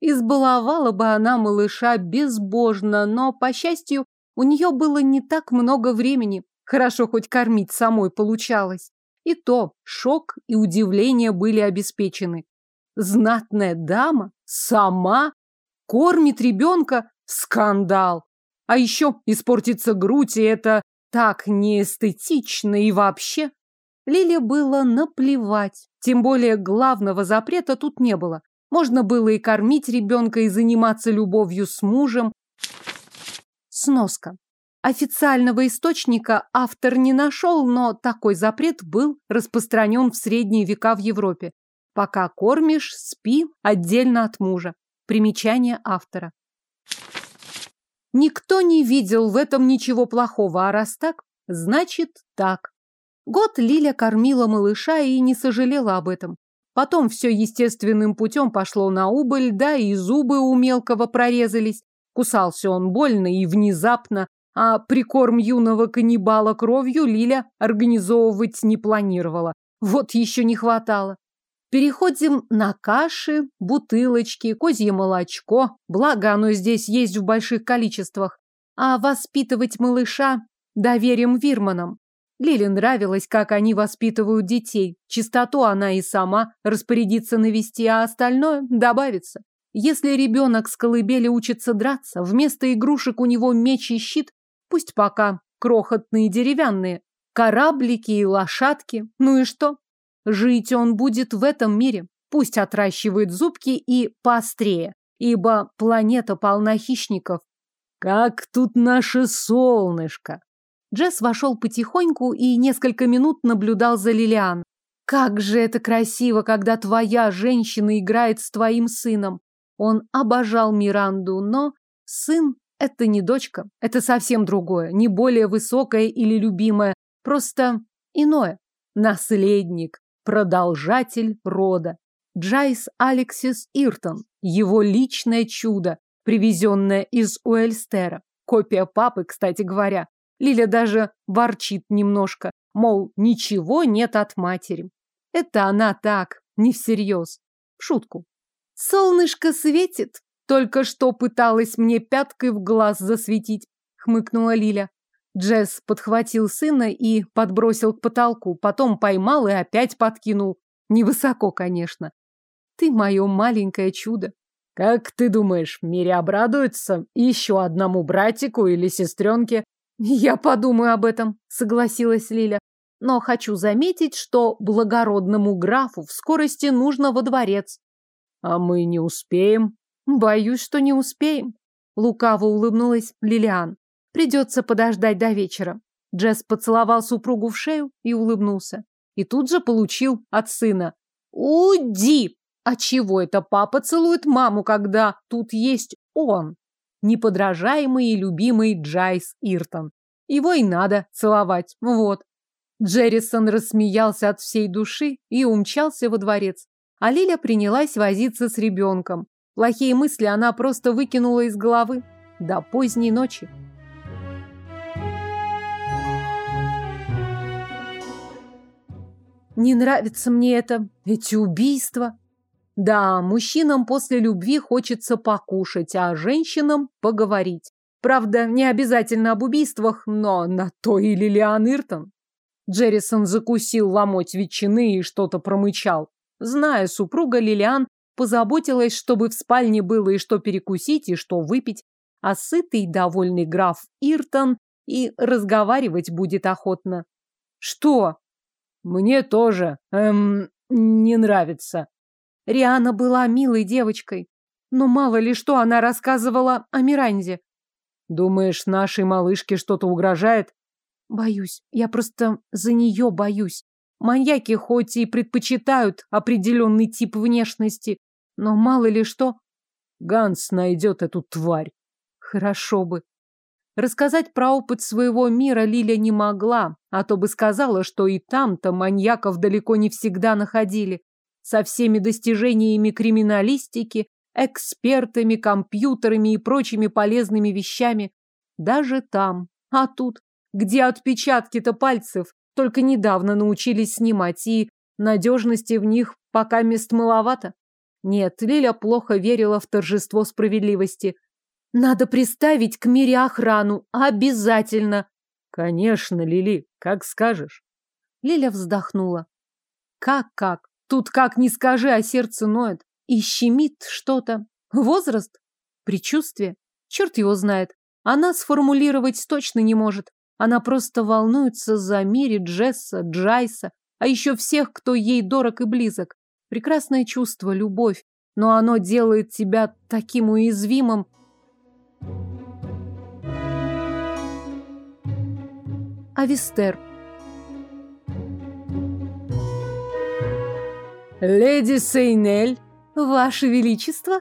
[SPEAKER 1] Избаловала бы она малыша безбожно, но, по счастью, у нее было не так много времени. Хорошо хоть кормить самой получалось. И то шок и удивление были обеспечены. Знатная дама сама кормит ребенка – скандал. А еще испортится грудь, и это так неэстетично и вообще. Лиле было наплевать, тем более главного запрета тут не было. Можно было и кормить ребенка, и заниматься любовью с мужем. Сноска. Официального источника автор не нашел, но такой запрет был распространен в средние века в Европе. Пока кормишь, спи отдельно от мужа. Примечание автора. Никто не видел в этом ничего плохого, а раз так, значит так. Год Лиля кормила малыша и не сожалела об этом. Потом все естественным путем пошло на убыль, да и зубы у мелкого прорезались. Кусался он больно и внезапно, а прикорм юного каннибала кровью Лиля организовывать не планировала. Вот еще не хватало. Переходим на каши, бутылочки, козье молочко, благо оно здесь есть в больших количествах. А воспитывать малыша доверим Вирманам. Лиле нравилось, как они воспитывают детей. Чистоту она и сама распорядится навести, а остальное добавится. Если ребенок с колыбели учится драться, вместо игрушек у него меч и щит, пусть пока крохотные деревянные, кораблики и лошадки, ну и что? Жить он будет в этом мире, пусть отращивает зубки и поострее, ибо планета полна хищников. Как тут наше солнышко! Джесс вошел потихоньку и несколько минут наблюдал за Лилиан. Как же это красиво, когда твоя женщина играет с твоим сыном. Он обожал Миранду, но сын – это не дочка, это совсем другое, не более высокое или любимое, просто иное. Наследник, продолжатель рода. Джайс Алексис Иртон, его личное чудо, привезенное из Уэльстера. Копия папы, кстати говоря. Лиля даже ворчит немножко, мол, ничего нет от матери. Это она так, не всерьез. Шутку. Солнышко светит. Только что пыталась мне пяткой в глаз засветить, хмыкнула Лиля. Джесс подхватил сына и подбросил к потолку, потом поймал и опять подкинул. Невысоко, конечно. Ты мое маленькое чудо. Как ты думаешь, Мире обрадуется еще одному братику или сестренке? Я подумаю об этом, согласилась Лиля. Но хочу заметить, что благородному графу в скорости нужно во дворец. А мы не успеем. Боюсь, что не успеем. Лукаво улыбнулась Лилиан. Придется подождать до вечера. Джесс поцеловал супругу в шею и улыбнулся. И тут же получил от сына. «Уди! А чего это папа целует маму, когда тут есть он?» неподражаемый и любимый Джайс Иртон. Его и надо целовать, вот. Джеррисон рассмеялся от всей души и умчался во дворец. А Лиля принялась возиться с ребенком. Плохие мысли она просто выкинула из головы до поздней ночи. Не нравится мне это, эти убийства. Да, мужчинам после любви хочется покушать, а женщинам поговорить. Правда, не обязательно об убийствах, но на то и Лилиан Иртон. Джеррисон закусил ломоть ветчины и что-то промычал. Зная супруга, Лилиан позаботилась, чтобы в спальне было и что перекусить, и что выпить. А сытый, довольный граф Иртон и разговаривать будет охотно. Что?
[SPEAKER 2] Мне тоже, эм, не нравится.
[SPEAKER 1] Риана была милой девочкой, но мало ли что она рассказывала о Миранде.
[SPEAKER 2] Думаешь, нашей малышке что-то угрожает?
[SPEAKER 1] Боюсь. Я просто за нее боюсь. Маньяки хоть и предпочитают определенный тип внешности, но мало ли что.
[SPEAKER 2] Ганс найдет эту тварь.
[SPEAKER 1] Хорошо бы. Рассказать про опыт своего мира Лиля не могла, а то бы сказала, что и там-то маньяков далеко не всегда находили. Со всеми достижениями криминалистики, экспертами, компьютерами и прочими полезными вещами. Даже там. А тут, где отпечатки-то пальцев только недавно научились снимать, и надежности в них пока мест маловато. Нет, Лиля плохо верила в торжество справедливости. Надо приставить к мире охрану. Обязательно.
[SPEAKER 2] Конечно, Лили, как скажешь.
[SPEAKER 1] Лиля вздохнула. Как-как? Тут как ни скажи, а сердце ноет. И щемит что-то. Возраст? Предчувствие? Черт его знает. Она сформулировать точно не может. Она просто волнуется за Мири, Джесса, Джайса, а еще всех, кто ей дорог и близок. Прекрасное чувство, любовь, но оно делает тебя таким уязвимым, Авистер.
[SPEAKER 2] Леди Сейнель.
[SPEAKER 1] Ваше Величество.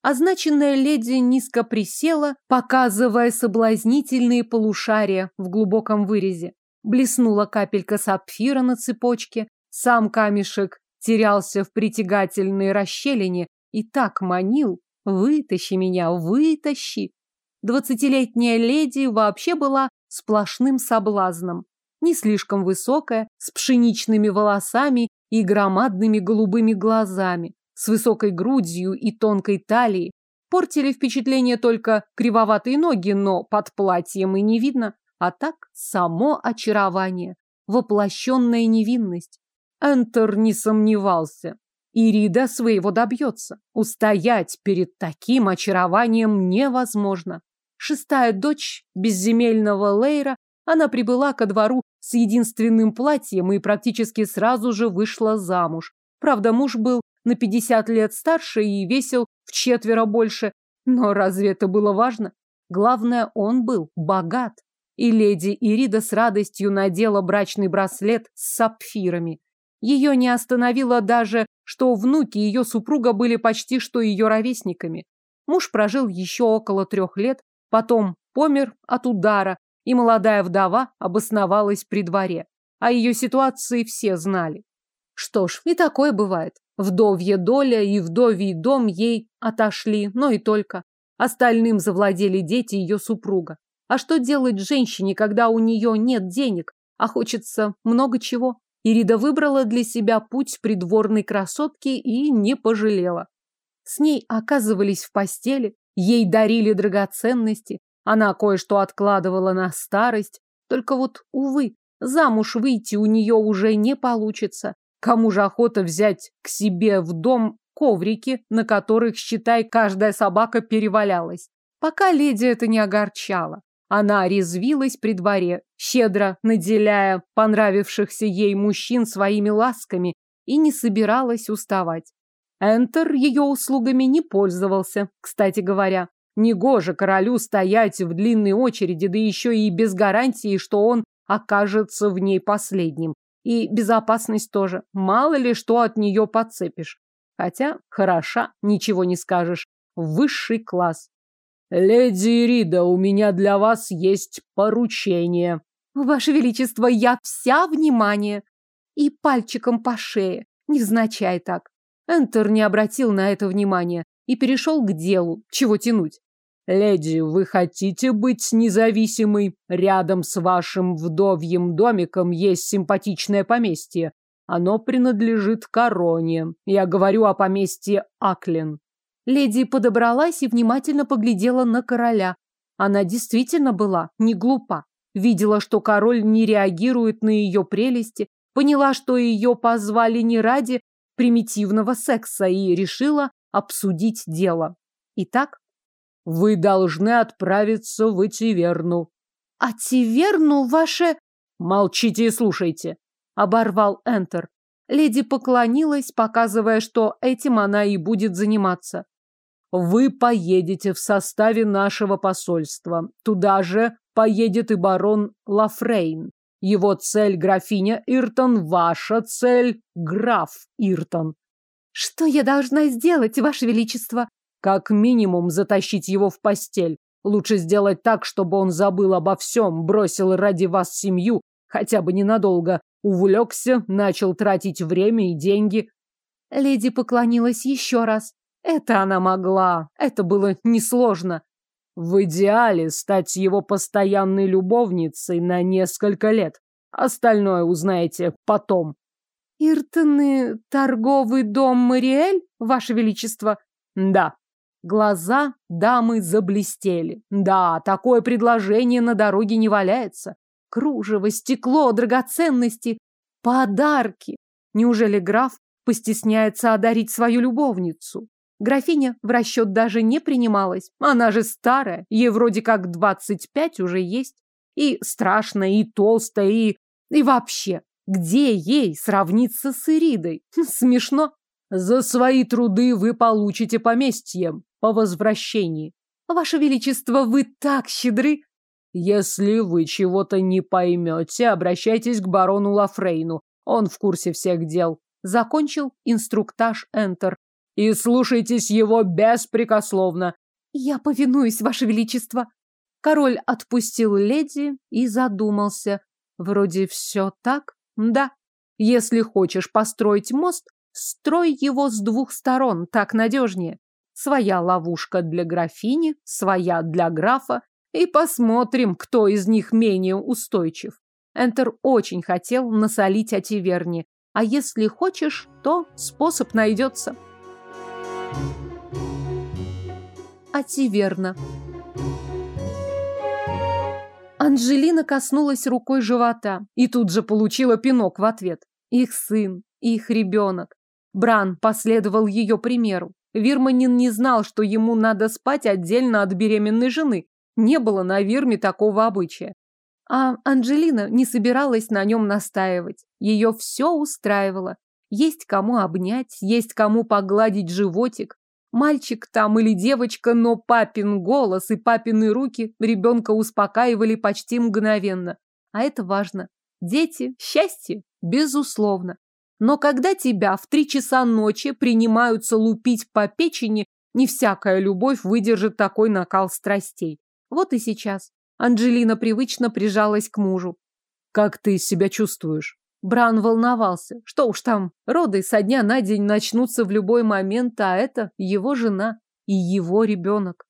[SPEAKER 1] Означенная леди низко присела, показывая соблазнительные полушария в глубоком вырезе. Блеснула капелька сапфира на цепочке, сам камешек терялся в притягательной расщелине и так манил, Вытащи меня, вытащи. Двадцатилетняя леди вообще была сплошным соблазном. Не слишком высокая, с пшеничными волосами и громадными голубыми глазами, с высокой грудью и тонкой талией. Портили впечатление только кривоватые ноги, но под платьем и не видно. А так само очарование, воплощенная невинность. Энтер не сомневался. Ирида своего добьется. Устоять перед таким очарованием невозможно. Шестая дочь безземельного Лейра, она прибыла ко двору с единственным платьем и практически сразу же вышла замуж. Правда, муж был на 50 лет старше и весил в четверо больше. Но разве это было важно? Главное, он был богат. И леди Ирида с радостью надела брачный браслет с сапфирами. Ее не остановило даже, что внуки ее супруга были почти что ее ровесниками. Муж прожил еще около трех лет, потом помер от удара, и молодая вдова обосновалась при дворе. О ее ситуации все знали. Что ж, и такое бывает. Вдовья доля и вдовий дом ей отошли, но и только. Остальным завладели дети ее супруга. А что делать женщине, когда у нее нет денег, а хочется много чего? Ирида выбрала для себя путь придворной красотки и не пожалела. С ней оказывались в постели, ей дарили драгоценности, она кое-что откладывала на старость. Только вот, увы, замуж выйти у нее уже не получится. Кому же охота взять к себе в дом коврики, на которых, считай, каждая собака перевалялась? Пока леди это не огорчало. Она резвилась при дворе, щедро наделяя понравившихся ей мужчин своими ласками и не собиралась уставать. Энтер ее услугами не пользовался, кстати говоря. Негоже королю стоять в длинной очереди, да еще и без гарантии, что он окажется в ней последним. И безопасность тоже. Мало ли что от нее подцепишь. Хотя хороша, ничего не скажешь. Высший класс. «Леди Рида, у меня для вас есть поручение». «Ваше Величество, я вся внимание!» И пальчиком по шее, невзначай так. Энтер не обратил на это внимания и перешел к делу. Чего тянуть? «Леди, вы хотите быть независимой? Рядом с вашим вдовьим домиком есть симпатичное поместье. Оно принадлежит короне. Я говорю о поместье Аклин. Леди подобралась и внимательно поглядела на короля. Она действительно была не глупа. Видела, что король не реагирует на ее прелести, поняла, что ее позвали не ради примитивного секса и решила обсудить дело. Итак, вы должны отправиться в Этиверну. А Тиверну ваше...
[SPEAKER 2] Молчите и слушайте,
[SPEAKER 1] оборвал Энтер. Леди поклонилась, показывая, что этим она и будет заниматься.
[SPEAKER 2] Вы поедете в составе нашего посольства. Туда же поедет и барон Лафрейн. Его цель графиня Иртон, ваша цель граф Иртон.
[SPEAKER 1] Что я должна сделать, ваше величество?
[SPEAKER 2] Как минимум затащить его в постель. Лучше сделать так, чтобы он забыл обо всем, бросил ради вас семью, хотя бы ненадолго, увлекся, начал тратить время и деньги.
[SPEAKER 1] Леди поклонилась еще раз. Это она могла, это было несложно.
[SPEAKER 2] В идеале стать его постоянной любовницей на несколько лет. Остальное узнаете потом.
[SPEAKER 1] Иртоны торговый дом Мариэль, ваше величество?
[SPEAKER 2] Да.
[SPEAKER 1] Глаза дамы заблестели. Да, такое предложение на дороге не валяется. Кружево, стекло, драгоценности, подарки. Неужели граф постесняется одарить свою любовницу? Графиня в расчет даже не принималась. Она же старая, ей вроде как двадцать пять уже есть. И страшная, и толстая, и... И вообще, где ей сравниться с Иридой? Смешно.
[SPEAKER 2] За свои труды вы получите поместье по возвращении.
[SPEAKER 1] Ваше Величество, вы так щедры.
[SPEAKER 2] Если вы чего-то не поймете, обращайтесь к барону Лафрейну. Он в курсе всех дел.
[SPEAKER 1] Закончил инструктаж Энтер
[SPEAKER 2] и слушайтесь его беспрекословно.
[SPEAKER 1] Я повинуюсь, Ваше Величество. Король отпустил леди и задумался. Вроде все так? Да. Если хочешь построить мост, строй его с двух сторон, так надежнее. Своя ловушка для графини, своя для графа, и посмотрим, кто из них менее устойчив. Энтер очень хотел насолить Ативерни, а если хочешь, то способ найдется. Ативерна. Анжелина коснулась рукой живота и тут же получила пинок в ответ. Их сын, их ребенок. Бран последовал ее примеру. Вирманин не знал, что ему надо спать отдельно от беременной жены. Не было на Вирме такого обычая. А Анжелина не собиралась на нем настаивать. Ее все устраивало. Есть кому обнять, есть кому погладить животик. Мальчик там или девочка, но папин голос и папины руки ребенка успокаивали почти мгновенно. А это важно. Дети, счастье, безусловно. Но когда тебя в три часа ночи принимаются лупить по печени, не всякая любовь выдержит такой накал страстей. Вот и сейчас. Анджелина привычно прижалась к мужу.
[SPEAKER 2] «Как ты себя чувствуешь?»
[SPEAKER 1] Бран волновался. Что уж там, роды со дня на день начнутся в любой момент, а это его жена и его ребенок.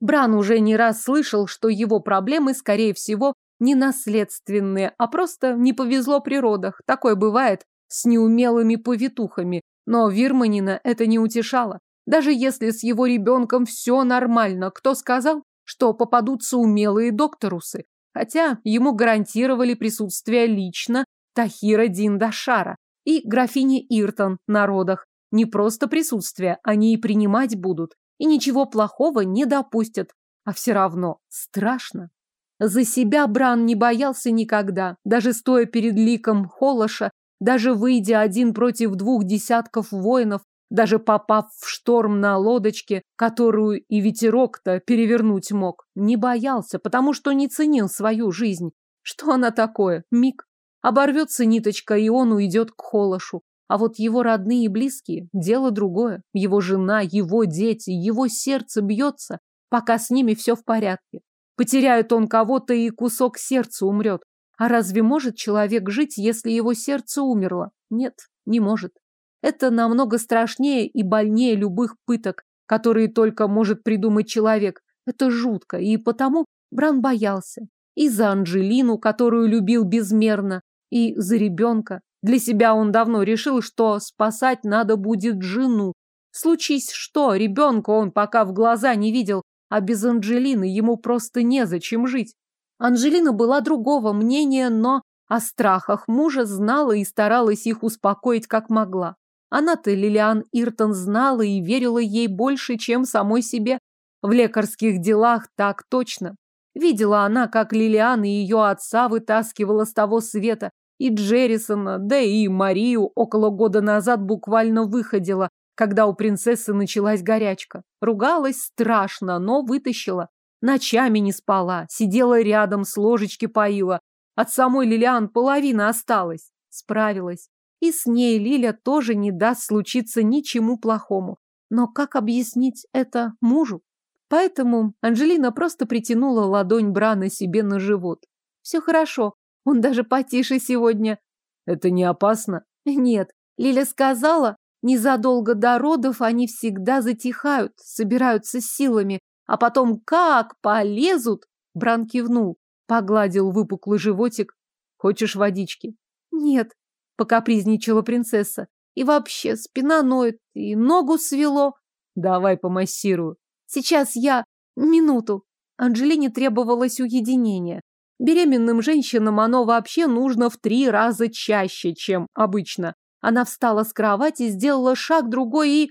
[SPEAKER 1] Бран уже не раз слышал, что его проблемы, скорее всего, не наследственные, а просто не повезло при родах. Такое бывает с неумелыми повитухами. Но Вирманина это не утешало. Даже если с его ребенком все нормально, кто сказал, что попадутся умелые докторусы? Хотя ему гарантировали присутствие лично Тахира Диндашара и графини Иртон на родах. Не просто присутствие, они и принимать будут, и ничего плохого не допустят. А все равно страшно. За себя Бран не боялся никогда, даже стоя перед ликом Холоша, даже выйдя один против двух десятков воинов, даже попав в шторм на лодочке, которую и ветерок-то перевернуть мог, не боялся, потому что не ценил свою жизнь. Что она такое? Миг. Оборвется ниточка, и он уйдет к Холошу. А вот его родные и близкие – дело другое. Его жена, его дети, его сердце бьется, пока с ними все в порядке. Потеряет он кого-то, и кусок сердца умрет. А разве может человек жить, если его сердце умерло? Нет, не может. Это намного страшнее и больнее любых пыток, которые только может придумать человек. Это жутко, и потому Бран боялся. И за Анжелину, которую любил безмерно, и за ребенка. Для себя он давно решил, что спасать надо будет жену. Случись что, ребенка он пока в глаза не видел, а без Анжелины ему просто незачем жить. Анжелина была другого мнения, но о страхах мужа знала и старалась их успокоить как могла. Она-то Лилиан Иртон знала и верила ей больше, чем самой себе. В лекарских делах так точно. Видела она, как Лилиан и ее отца вытаскивала с того света, и Джеррисона, да и Марию около года назад буквально выходила, когда у принцессы началась горячка. Ругалась страшно, но вытащила. Ночами не спала, сидела рядом, с ложечки поила. От самой Лилиан половина осталась. Справилась. И с ней Лиля тоже не даст случиться ничему плохому. Но как объяснить это мужу? Поэтому Анжелина просто притянула ладонь Брана себе на живот. Все хорошо, он даже потише сегодня.
[SPEAKER 2] Это не опасно?
[SPEAKER 1] Нет, Лиля сказала, незадолго до родов они всегда затихают, собираются силами, а потом как полезут? Бран кивнул, погладил выпуклый животик. Хочешь водички? Нет, покапризничала принцесса. И вообще, спина ноет, и ногу свело.
[SPEAKER 2] Давай помассирую.
[SPEAKER 1] Сейчас я... Минуту. Анжелине требовалось уединение. Беременным женщинам оно вообще нужно в три раза чаще, чем обычно. Она встала с кровати, сделала шаг другой и...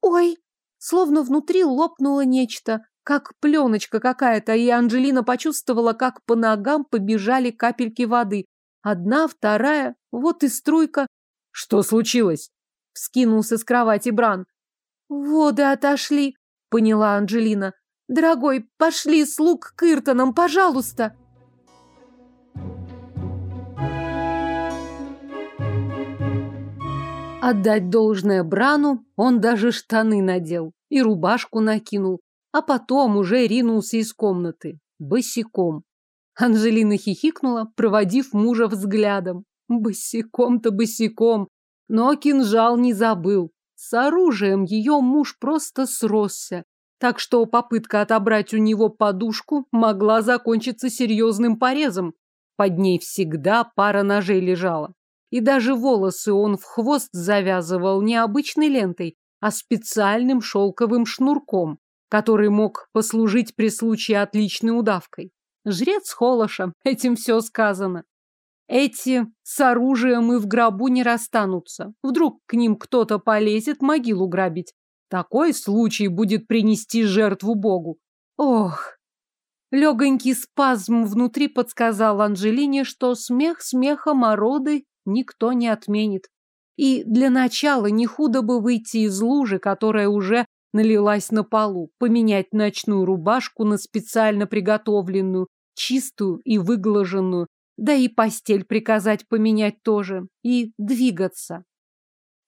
[SPEAKER 1] Ой! Словно внутри лопнуло нечто, как пленочка какая-то, и Анжелина почувствовала, как по ногам побежали капельки воды. Одна, вторая, вот и струйка.
[SPEAKER 2] Что случилось?
[SPEAKER 1] Вскинулся с кровати Бран. Воды отошли, поняла Анжелина. Дорогой, пошли слуг к Иртонам, пожалуйста. Отдать должное Брану, он даже штаны надел и рубашку накинул, а потом уже ринулся из комнаты, босиком. Анжелина хихикнула, проводив мужа взглядом. Босиком-то босиком, но кинжал не забыл. С оружием ее муж просто сросся, так что попытка отобрать у него подушку могла закончиться серьезным порезом. Под ней всегда пара ножей лежала. И даже волосы он в хвост завязывал не обычной лентой, а специальным шелковым шнурком, который мог послужить при случае отличной удавкой. Жрец Холоша, этим все сказано. Эти с оружием и в гробу не расстанутся. Вдруг к ним кто-то полезет могилу грабить. Такой случай будет принести жертву Богу. Ох! Легонький спазм внутри подсказал Анжелине, что смех смехом, а роды никто не отменит. И для начала не худо бы выйти из лужи, которая уже налилась на полу, поменять ночную рубашку на специально приготовленную, чистую и выглаженную, да и постель приказать поменять тоже, и двигаться.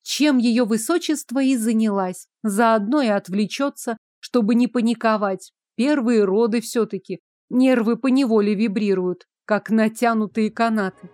[SPEAKER 1] Чем ее высочество и занялась, заодно и отвлечется, чтобы не паниковать. Первые роды все-таки, нервы поневоле вибрируют, как натянутые канаты.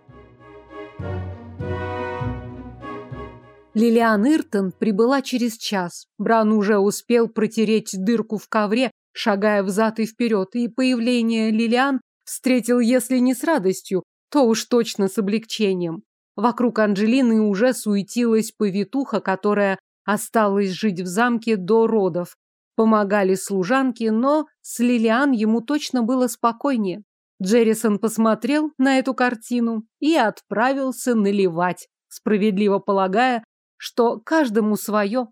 [SPEAKER 1] Лилиан Иртон прибыла через час. Бран уже успел протереть дырку в ковре, шагая взад и вперед, и появление Лилиан встретил, если не с радостью, то уж точно с облегчением. Вокруг Анжелины уже суетилась повитуха, которая осталась жить в замке до родов. Помогали служанки, но с Лилиан ему точно было спокойнее. Джеррисон посмотрел на эту картину и отправился наливать, справедливо полагая, что каждому свое.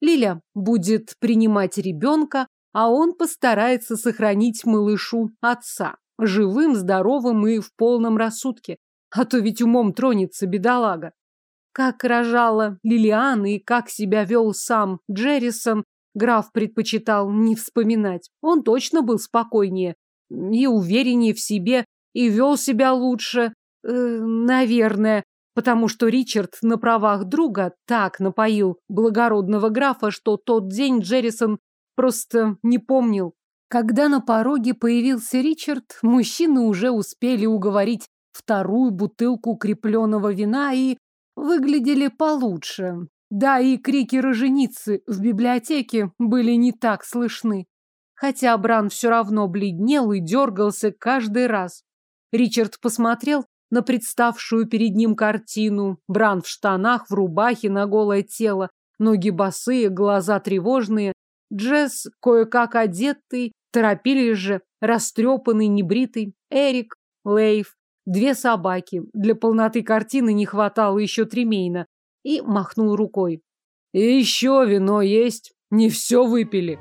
[SPEAKER 1] Лиля будет принимать ребенка, а он постарается сохранить малышу отца, живым, здоровым и в полном рассудке. А то ведь умом тронется бедолага. Как рожала Лилиан и как себя вел сам Джеррисон, граф предпочитал не вспоминать. Он точно был спокойнее и увереннее в себе, и вел себя лучше, э, наверное, потому что Ричард на правах друга так напоил благородного графа, что тот день Джеррисон просто не помнил. Когда на пороге появился Ричард, мужчины уже успели уговорить вторую бутылку крепленного вина и выглядели получше. Да, и крики роженицы в библиотеке были не так слышны. Хотя Бран все равно бледнел и дергался каждый раз. Ричард посмотрел на представшую перед ним картину. Бран в штанах, в рубахе на голое тело, ноги босые, глаза тревожные. Джесс кое-как одетый, торопились же, растрепанный, небритый. Эрик, Лейв, две собаки. Для полноты картины не хватало еще тремейна. И махнул рукой. И еще вино есть. Не все выпили.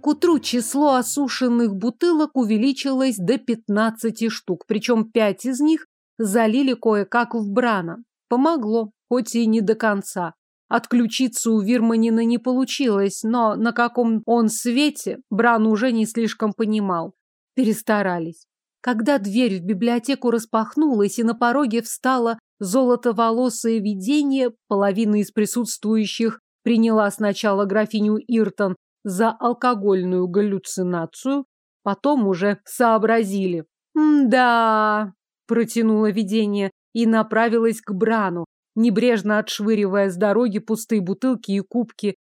[SPEAKER 1] К утру число осушенных бутылок увеличилось до 15 штук, причем пять из них залили кое-как в Брана. Помогло, хоть и не до конца. Отключиться у Вирманина не получилось, но на каком он свете Бран уже не слишком понимал. Перестарались. Когда дверь в библиотеку распахнулась и на пороге встало золотоволосое видение, половина из присутствующих приняла сначала графиню Иртон за алкогольную галлюцинацию, потом уже сообразили. «Да», – протянуло видение и направилась к Брану, небрежно отшвыривая с дороги пустые бутылки и кубки.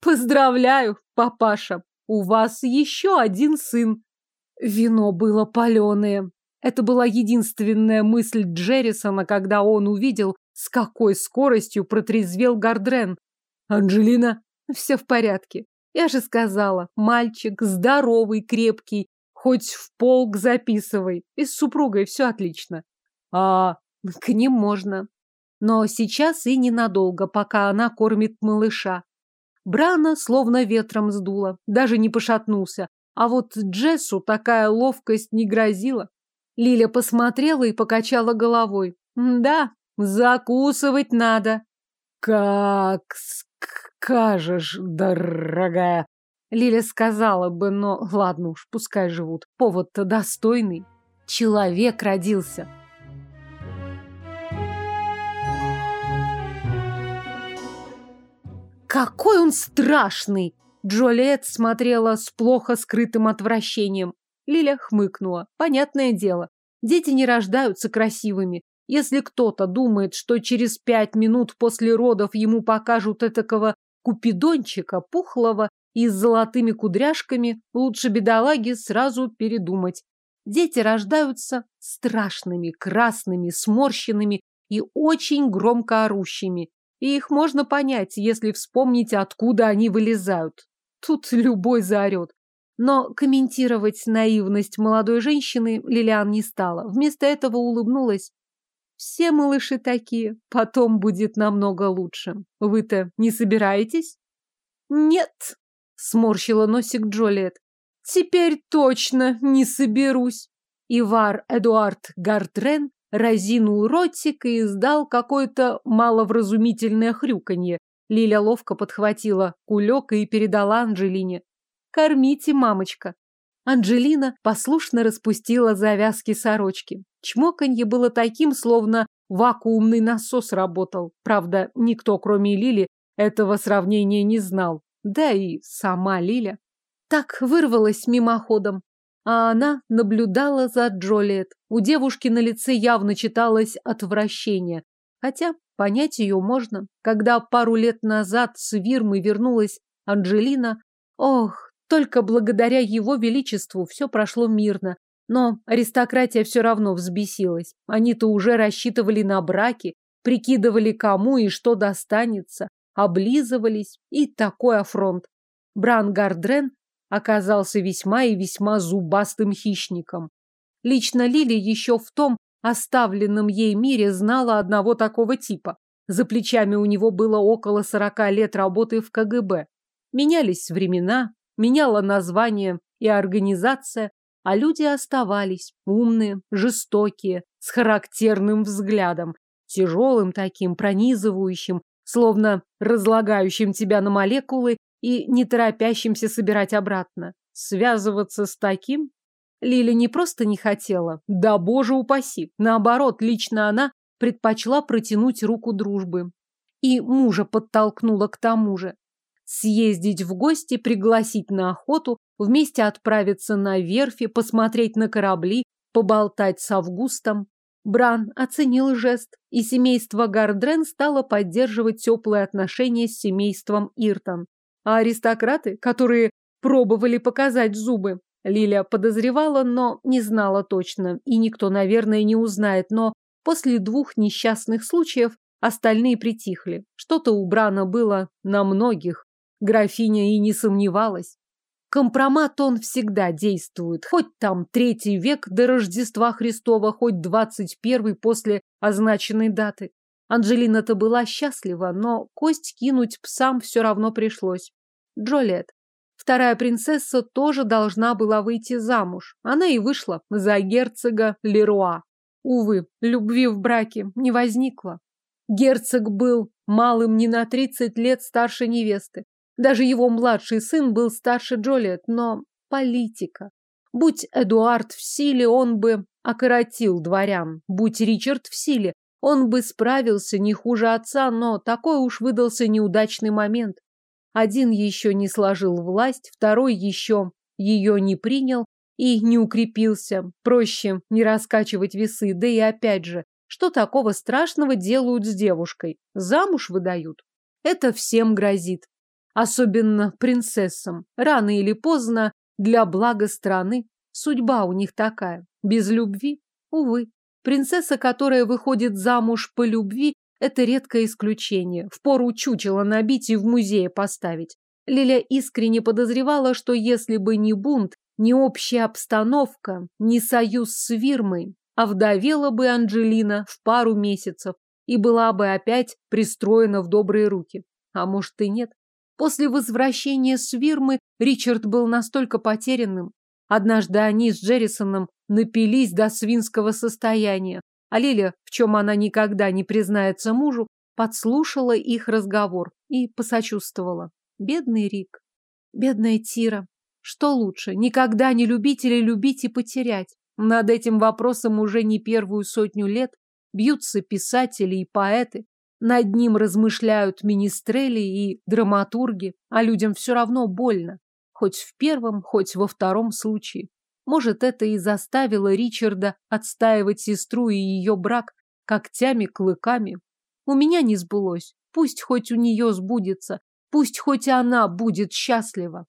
[SPEAKER 1] «Поздравляю, папаша, у вас еще один сын!» Вино было паленое. Это была единственная мысль Джеррисона, когда он увидел, с какой скоростью протрезвел Гардрен. «Анджелина?» «Все в порядке. Я же сказала, мальчик здоровый, крепкий, хоть в полк записывай. И с супругой все отлично. А к ним можно. Но сейчас и ненадолго, пока она кормит малыша. Брана словно ветром сдуло, даже не пошатнулся. А вот Джессу такая ловкость не грозила. Лиля посмотрела и покачала головой. Да, закусывать надо. Как скажешь, дорогая. Лиля сказала бы, но ладно уж, пускай живут. Повод-то достойный. Человек родился. Какой он страшный! Джолиет смотрела с плохо скрытым отвращением. Лиля хмыкнула. Понятное дело, дети не рождаются красивыми. Если кто-то думает, что через пять минут после родов ему покажут этакого купидончика пухлого и с золотыми кудряшками, лучше бедолаги сразу передумать. Дети рождаются страшными, красными, сморщенными и очень громко орущими. И их можно понять, если вспомнить, откуда они вылезают. Тут любой заорет. Но комментировать наивность молодой женщины Лилиан не стала. Вместо этого улыбнулась. Все малыши такие, потом будет намного лучше. Вы-то не собираетесь? Нет, сморщила носик Джолиет. Теперь точно не соберусь. Ивар Эдуард Гардрен разинул ротик и издал какое-то маловразумительное хрюканье. Лиля ловко подхватила кулек и передала Анжелине. «Кормите, мамочка!» Анжелина послушно распустила завязки сорочки. Чмоканье было таким, словно вакуумный насос работал. Правда, никто, кроме Лили, этого сравнения не знал. Да и сама Лиля. Так вырвалась мимоходом. А она наблюдала за Джолиет. У девушки на лице явно читалось отвращение. Хотя понять ее можно. Когда пару лет назад с Вирмы вернулась Анжелина, ох, только благодаря его величеству все прошло мирно. Но аристократия все равно взбесилась. Они-то уже рассчитывали на браки, прикидывали, кому и что достанется, облизывались, и такой афронт. Бран Гардрен оказался весьма и весьма зубастым хищником. Лично Лили еще в том оставленном ей мире знала одного такого типа. За плечами у него было около сорока лет работы в КГБ. Менялись времена, меняла название и организация, а люди оставались умные, жестокие, с характерным взглядом, тяжелым таким, пронизывающим, словно разлагающим тебя на молекулы и не торопящимся собирать обратно. Связываться с таким Лили не просто не хотела, да боже упаси. Наоборот, лично она предпочла протянуть руку дружбы. И мужа подтолкнула к тому же съездить в гости, пригласить на охоту, вместе отправиться на верфи, посмотреть на корабли, поболтать с Августом. Бран оценил жест, и семейство Гардрен стало поддерживать теплые отношения с семейством Иртон. А аристократы, которые пробовали показать зубы, Лиля подозревала, но не знала точно, и никто, наверное, не узнает, но после двух несчастных случаев остальные притихли. Что-то у Брана было на многих. Графиня и не сомневалась. Компромат он всегда действует, хоть там третий век до Рождества Христова, хоть двадцать первый после означенной даты. Анжелина-то была счастлива, но кость кинуть псам все равно пришлось. Джолет. Вторая принцесса тоже должна была выйти замуж. Она и вышла за герцога Леруа. Увы, любви в браке не возникло. Герцог был малым не на 30 лет старше невесты. Даже его младший сын был старше Джолиет, но политика. Будь Эдуард в силе, он бы окоротил дворян. Будь Ричард в силе, он бы справился не хуже отца, но такой уж выдался неудачный момент. Один еще не сложил власть, второй еще ее не принял и не укрепился. Проще не раскачивать весы, да и опять же, что такого страшного делают с девушкой? Замуж выдают. Это всем грозит. Особенно принцессам. Рано или поздно для блага страны. Судьба у них такая. Без любви, увы. Принцесса, которая выходит замуж по любви, это редкое исключение. Впору чучело набить и в музее поставить. Лиля искренне подозревала, что если бы не бунт, не общая обстановка, не союз с Вирмой, овдовела бы Анджелина в пару месяцев и была бы опять пристроена в добрые руки. А может и нет. После возвращения с Вирмы Ричард был настолько потерянным. Однажды они с Джеррисоном напились до свинского состояния, а Лиля, в чем она никогда не признается мужу, подслушала их разговор и посочувствовала. Бедный Рик. Бедная Тира. Что лучше, никогда не любить или любить и потерять? Над этим вопросом уже не первую сотню лет бьются писатели и поэты. Над ним размышляют министрели и драматурги, а людям все равно больно. Хоть в первом, хоть во втором случае. Может, это и заставило Ричарда отстаивать сестру и ее брак когтями-клыками. У меня не сбылось. Пусть хоть у нее сбудется. Пусть хоть она будет счастлива.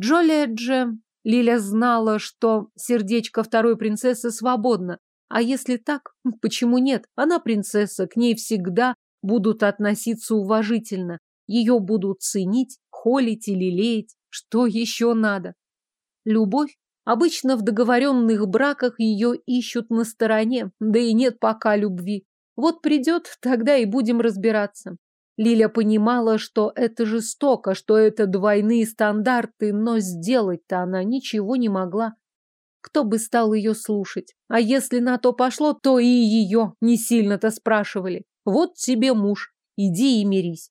[SPEAKER 1] Джолиет же... Лиля знала, что сердечко второй принцессы свободно. А если так, почему нет? Она принцесса, к ней всегда будут относиться уважительно. Ее будут ценить, холить и лелеять. Что еще надо? Любовь? Обычно в договоренных браках ее ищут на стороне, да и нет пока любви. Вот придет, тогда и будем разбираться. Лиля понимала, что это жестоко, что это двойные стандарты, но сделать-то она ничего не могла. Кто бы стал ее слушать? А если на то пошло, то и ее не сильно-то спрашивали. Вот тебе муж, иди и мирись.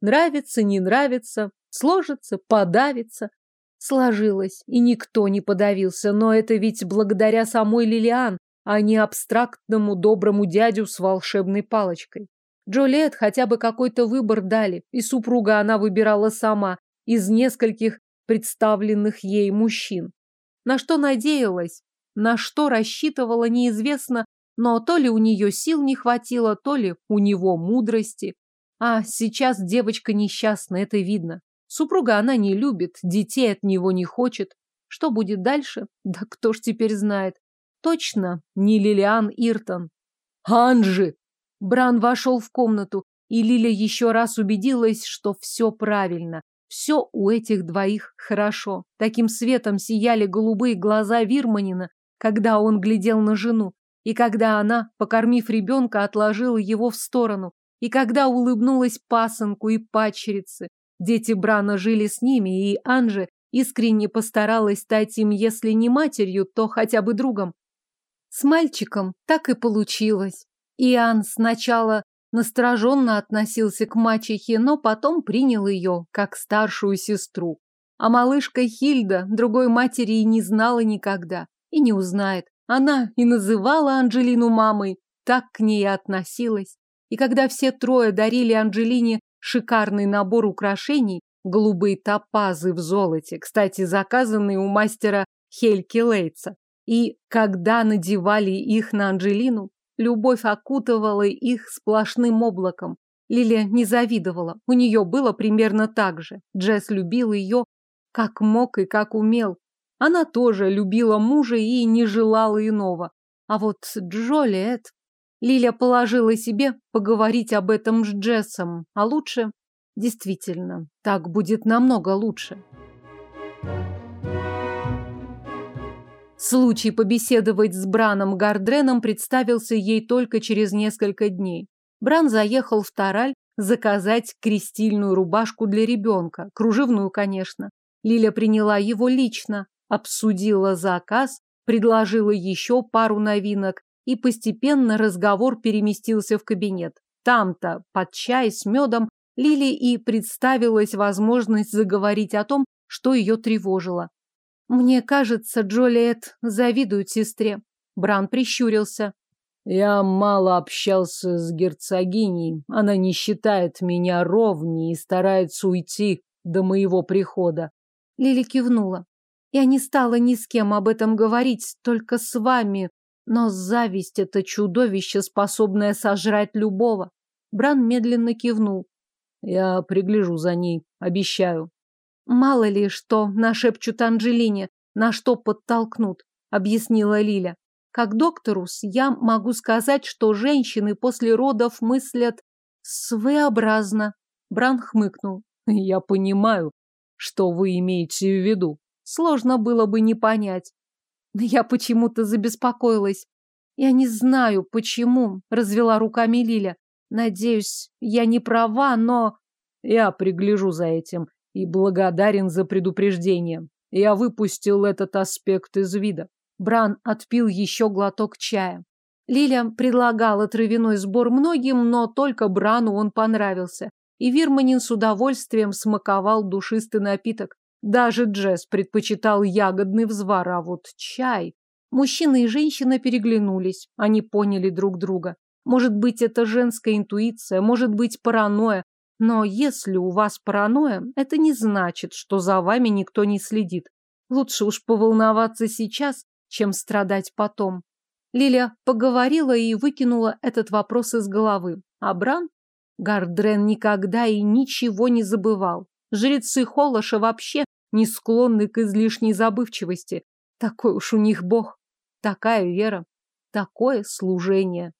[SPEAKER 1] Нравится, не нравится, сложится, подавится. Сложилось, и никто не подавился, но это ведь благодаря самой Лилиан, а не абстрактному доброму дядю с волшебной палочкой. Джолиет хотя бы какой-то выбор дали, и супруга она выбирала сама из нескольких представленных ей мужчин. На что надеялась, на что рассчитывала, неизвестно, но то ли у нее сил не хватило, то ли у него мудрости. А сейчас девочка несчастна, это видно. Супруга она не любит, детей от него не хочет. Что будет дальше? Да кто ж теперь знает. Точно не Лилиан Иртон. «Анжи!» Бран вошел в комнату, и Лиля еще раз убедилась, что все правильно. Все у этих двоих хорошо. Таким светом сияли голубые глаза Вирманина, когда он глядел на жену, и когда она, покормив ребенка, отложила его в сторону, и когда улыбнулась пасынку и падчерице. Дети Брана жили с ними, и Анже искренне постаралась стать им, если не матерью, то хотя бы другом. С мальчиком так и получилось. Иоанн сначала настороженно относился к мачехе, но потом принял ее как старшую сестру. А малышка Хильда другой матери и не знала никогда, и не узнает. Она и называла Анжелину мамой, так к ней и относилась. И когда все трое дарили Анжелине шикарный набор украшений, голубые топазы в золоте, кстати, заказанные у мастера Хельки Лейтса, и когда надевали их на Анжелину, Любовь окутывала их сплошным облаком. Лилия не завидовала. У нее было примерно так же. Джесс любил ее как мог и как умел. Она тоже любила мужа и не желала иного. А вот Джолиет... Лиля положила себе поговорить об этом с Джессом, а лучше... Действительно, так будет намного лучше. Случай побеседовать с Браном Гардреном представился ей только через несколько дней. Бран заехал в Тараль заказать крестильную рубашку для ребенка, кружевную, конечно. Лиля приняла его лично, обсудила заказ, предложила еще пару новинок, и постепенно разговор переместился в кабинет. Там-то, под чай с медом, Лили и представилась возможность заговорить о том, что ее тревожило. «Мне кажется, Джолиет завидует сестре». Бран прищурился.
[SPEAKER 2] «Я мало общался с герцогиней. Она не считает меня ровней и старается уйти до моего прихода.
[SPEAKER 1] Лили кивнула. Я не стала ни с кем об этом говорить, только с вами. Но зависть — это чудовище, способное сожрать любого. Бран медленно кивнул.
[SPEAKER 2] Я пригляжу за ней, обещаю.
[SPEAKER 1] Мало ли что нашепчут Анжелине, на что подтолкнут, объяснила Лиля. Как докторус я могу сказать, что женщины после родов мыслят своеобразно. Бран хмыкнул.
[SPEAKER 2] Я понимаю, что вы имеете в виду?
[SPEAKER 1] Сложно было бы не понять. Я почему-то забеспокоилась. Я не знаю, почему, развела руками Лиля. Надеюсь, я не права, но...
[SPEAKER 2] Я пригляжу за этим и благодарен за предупреждение. Я выпустил этот аспект из вида.
[SPEAKER 1] Бран отпил еще глоток чая. Лиля предлагала травяной сбор многим, но только Брану он понравился и Вирманин с удовольствием смаковал душистый напиток. Даже Джесс предпочитал ягодный взвар, а вот чай... Мужчина и женщина переглянулись. Они поняли друг друга. Может быть, это женская интуиция, может быть, паранойя. Но если у вас паранойя, это не значит, что за вами никто не следит. Лучше уж поволноваться сейчас, чем страдать потом. Лиля поговорила и выкинула этот вопрос из головы. А Бран Гардрен никогда и ничего не забывал. Жрецы Холоша вообще не склонны к излишней забывчивости. Такой уж у них бог, такая вера, такое служение.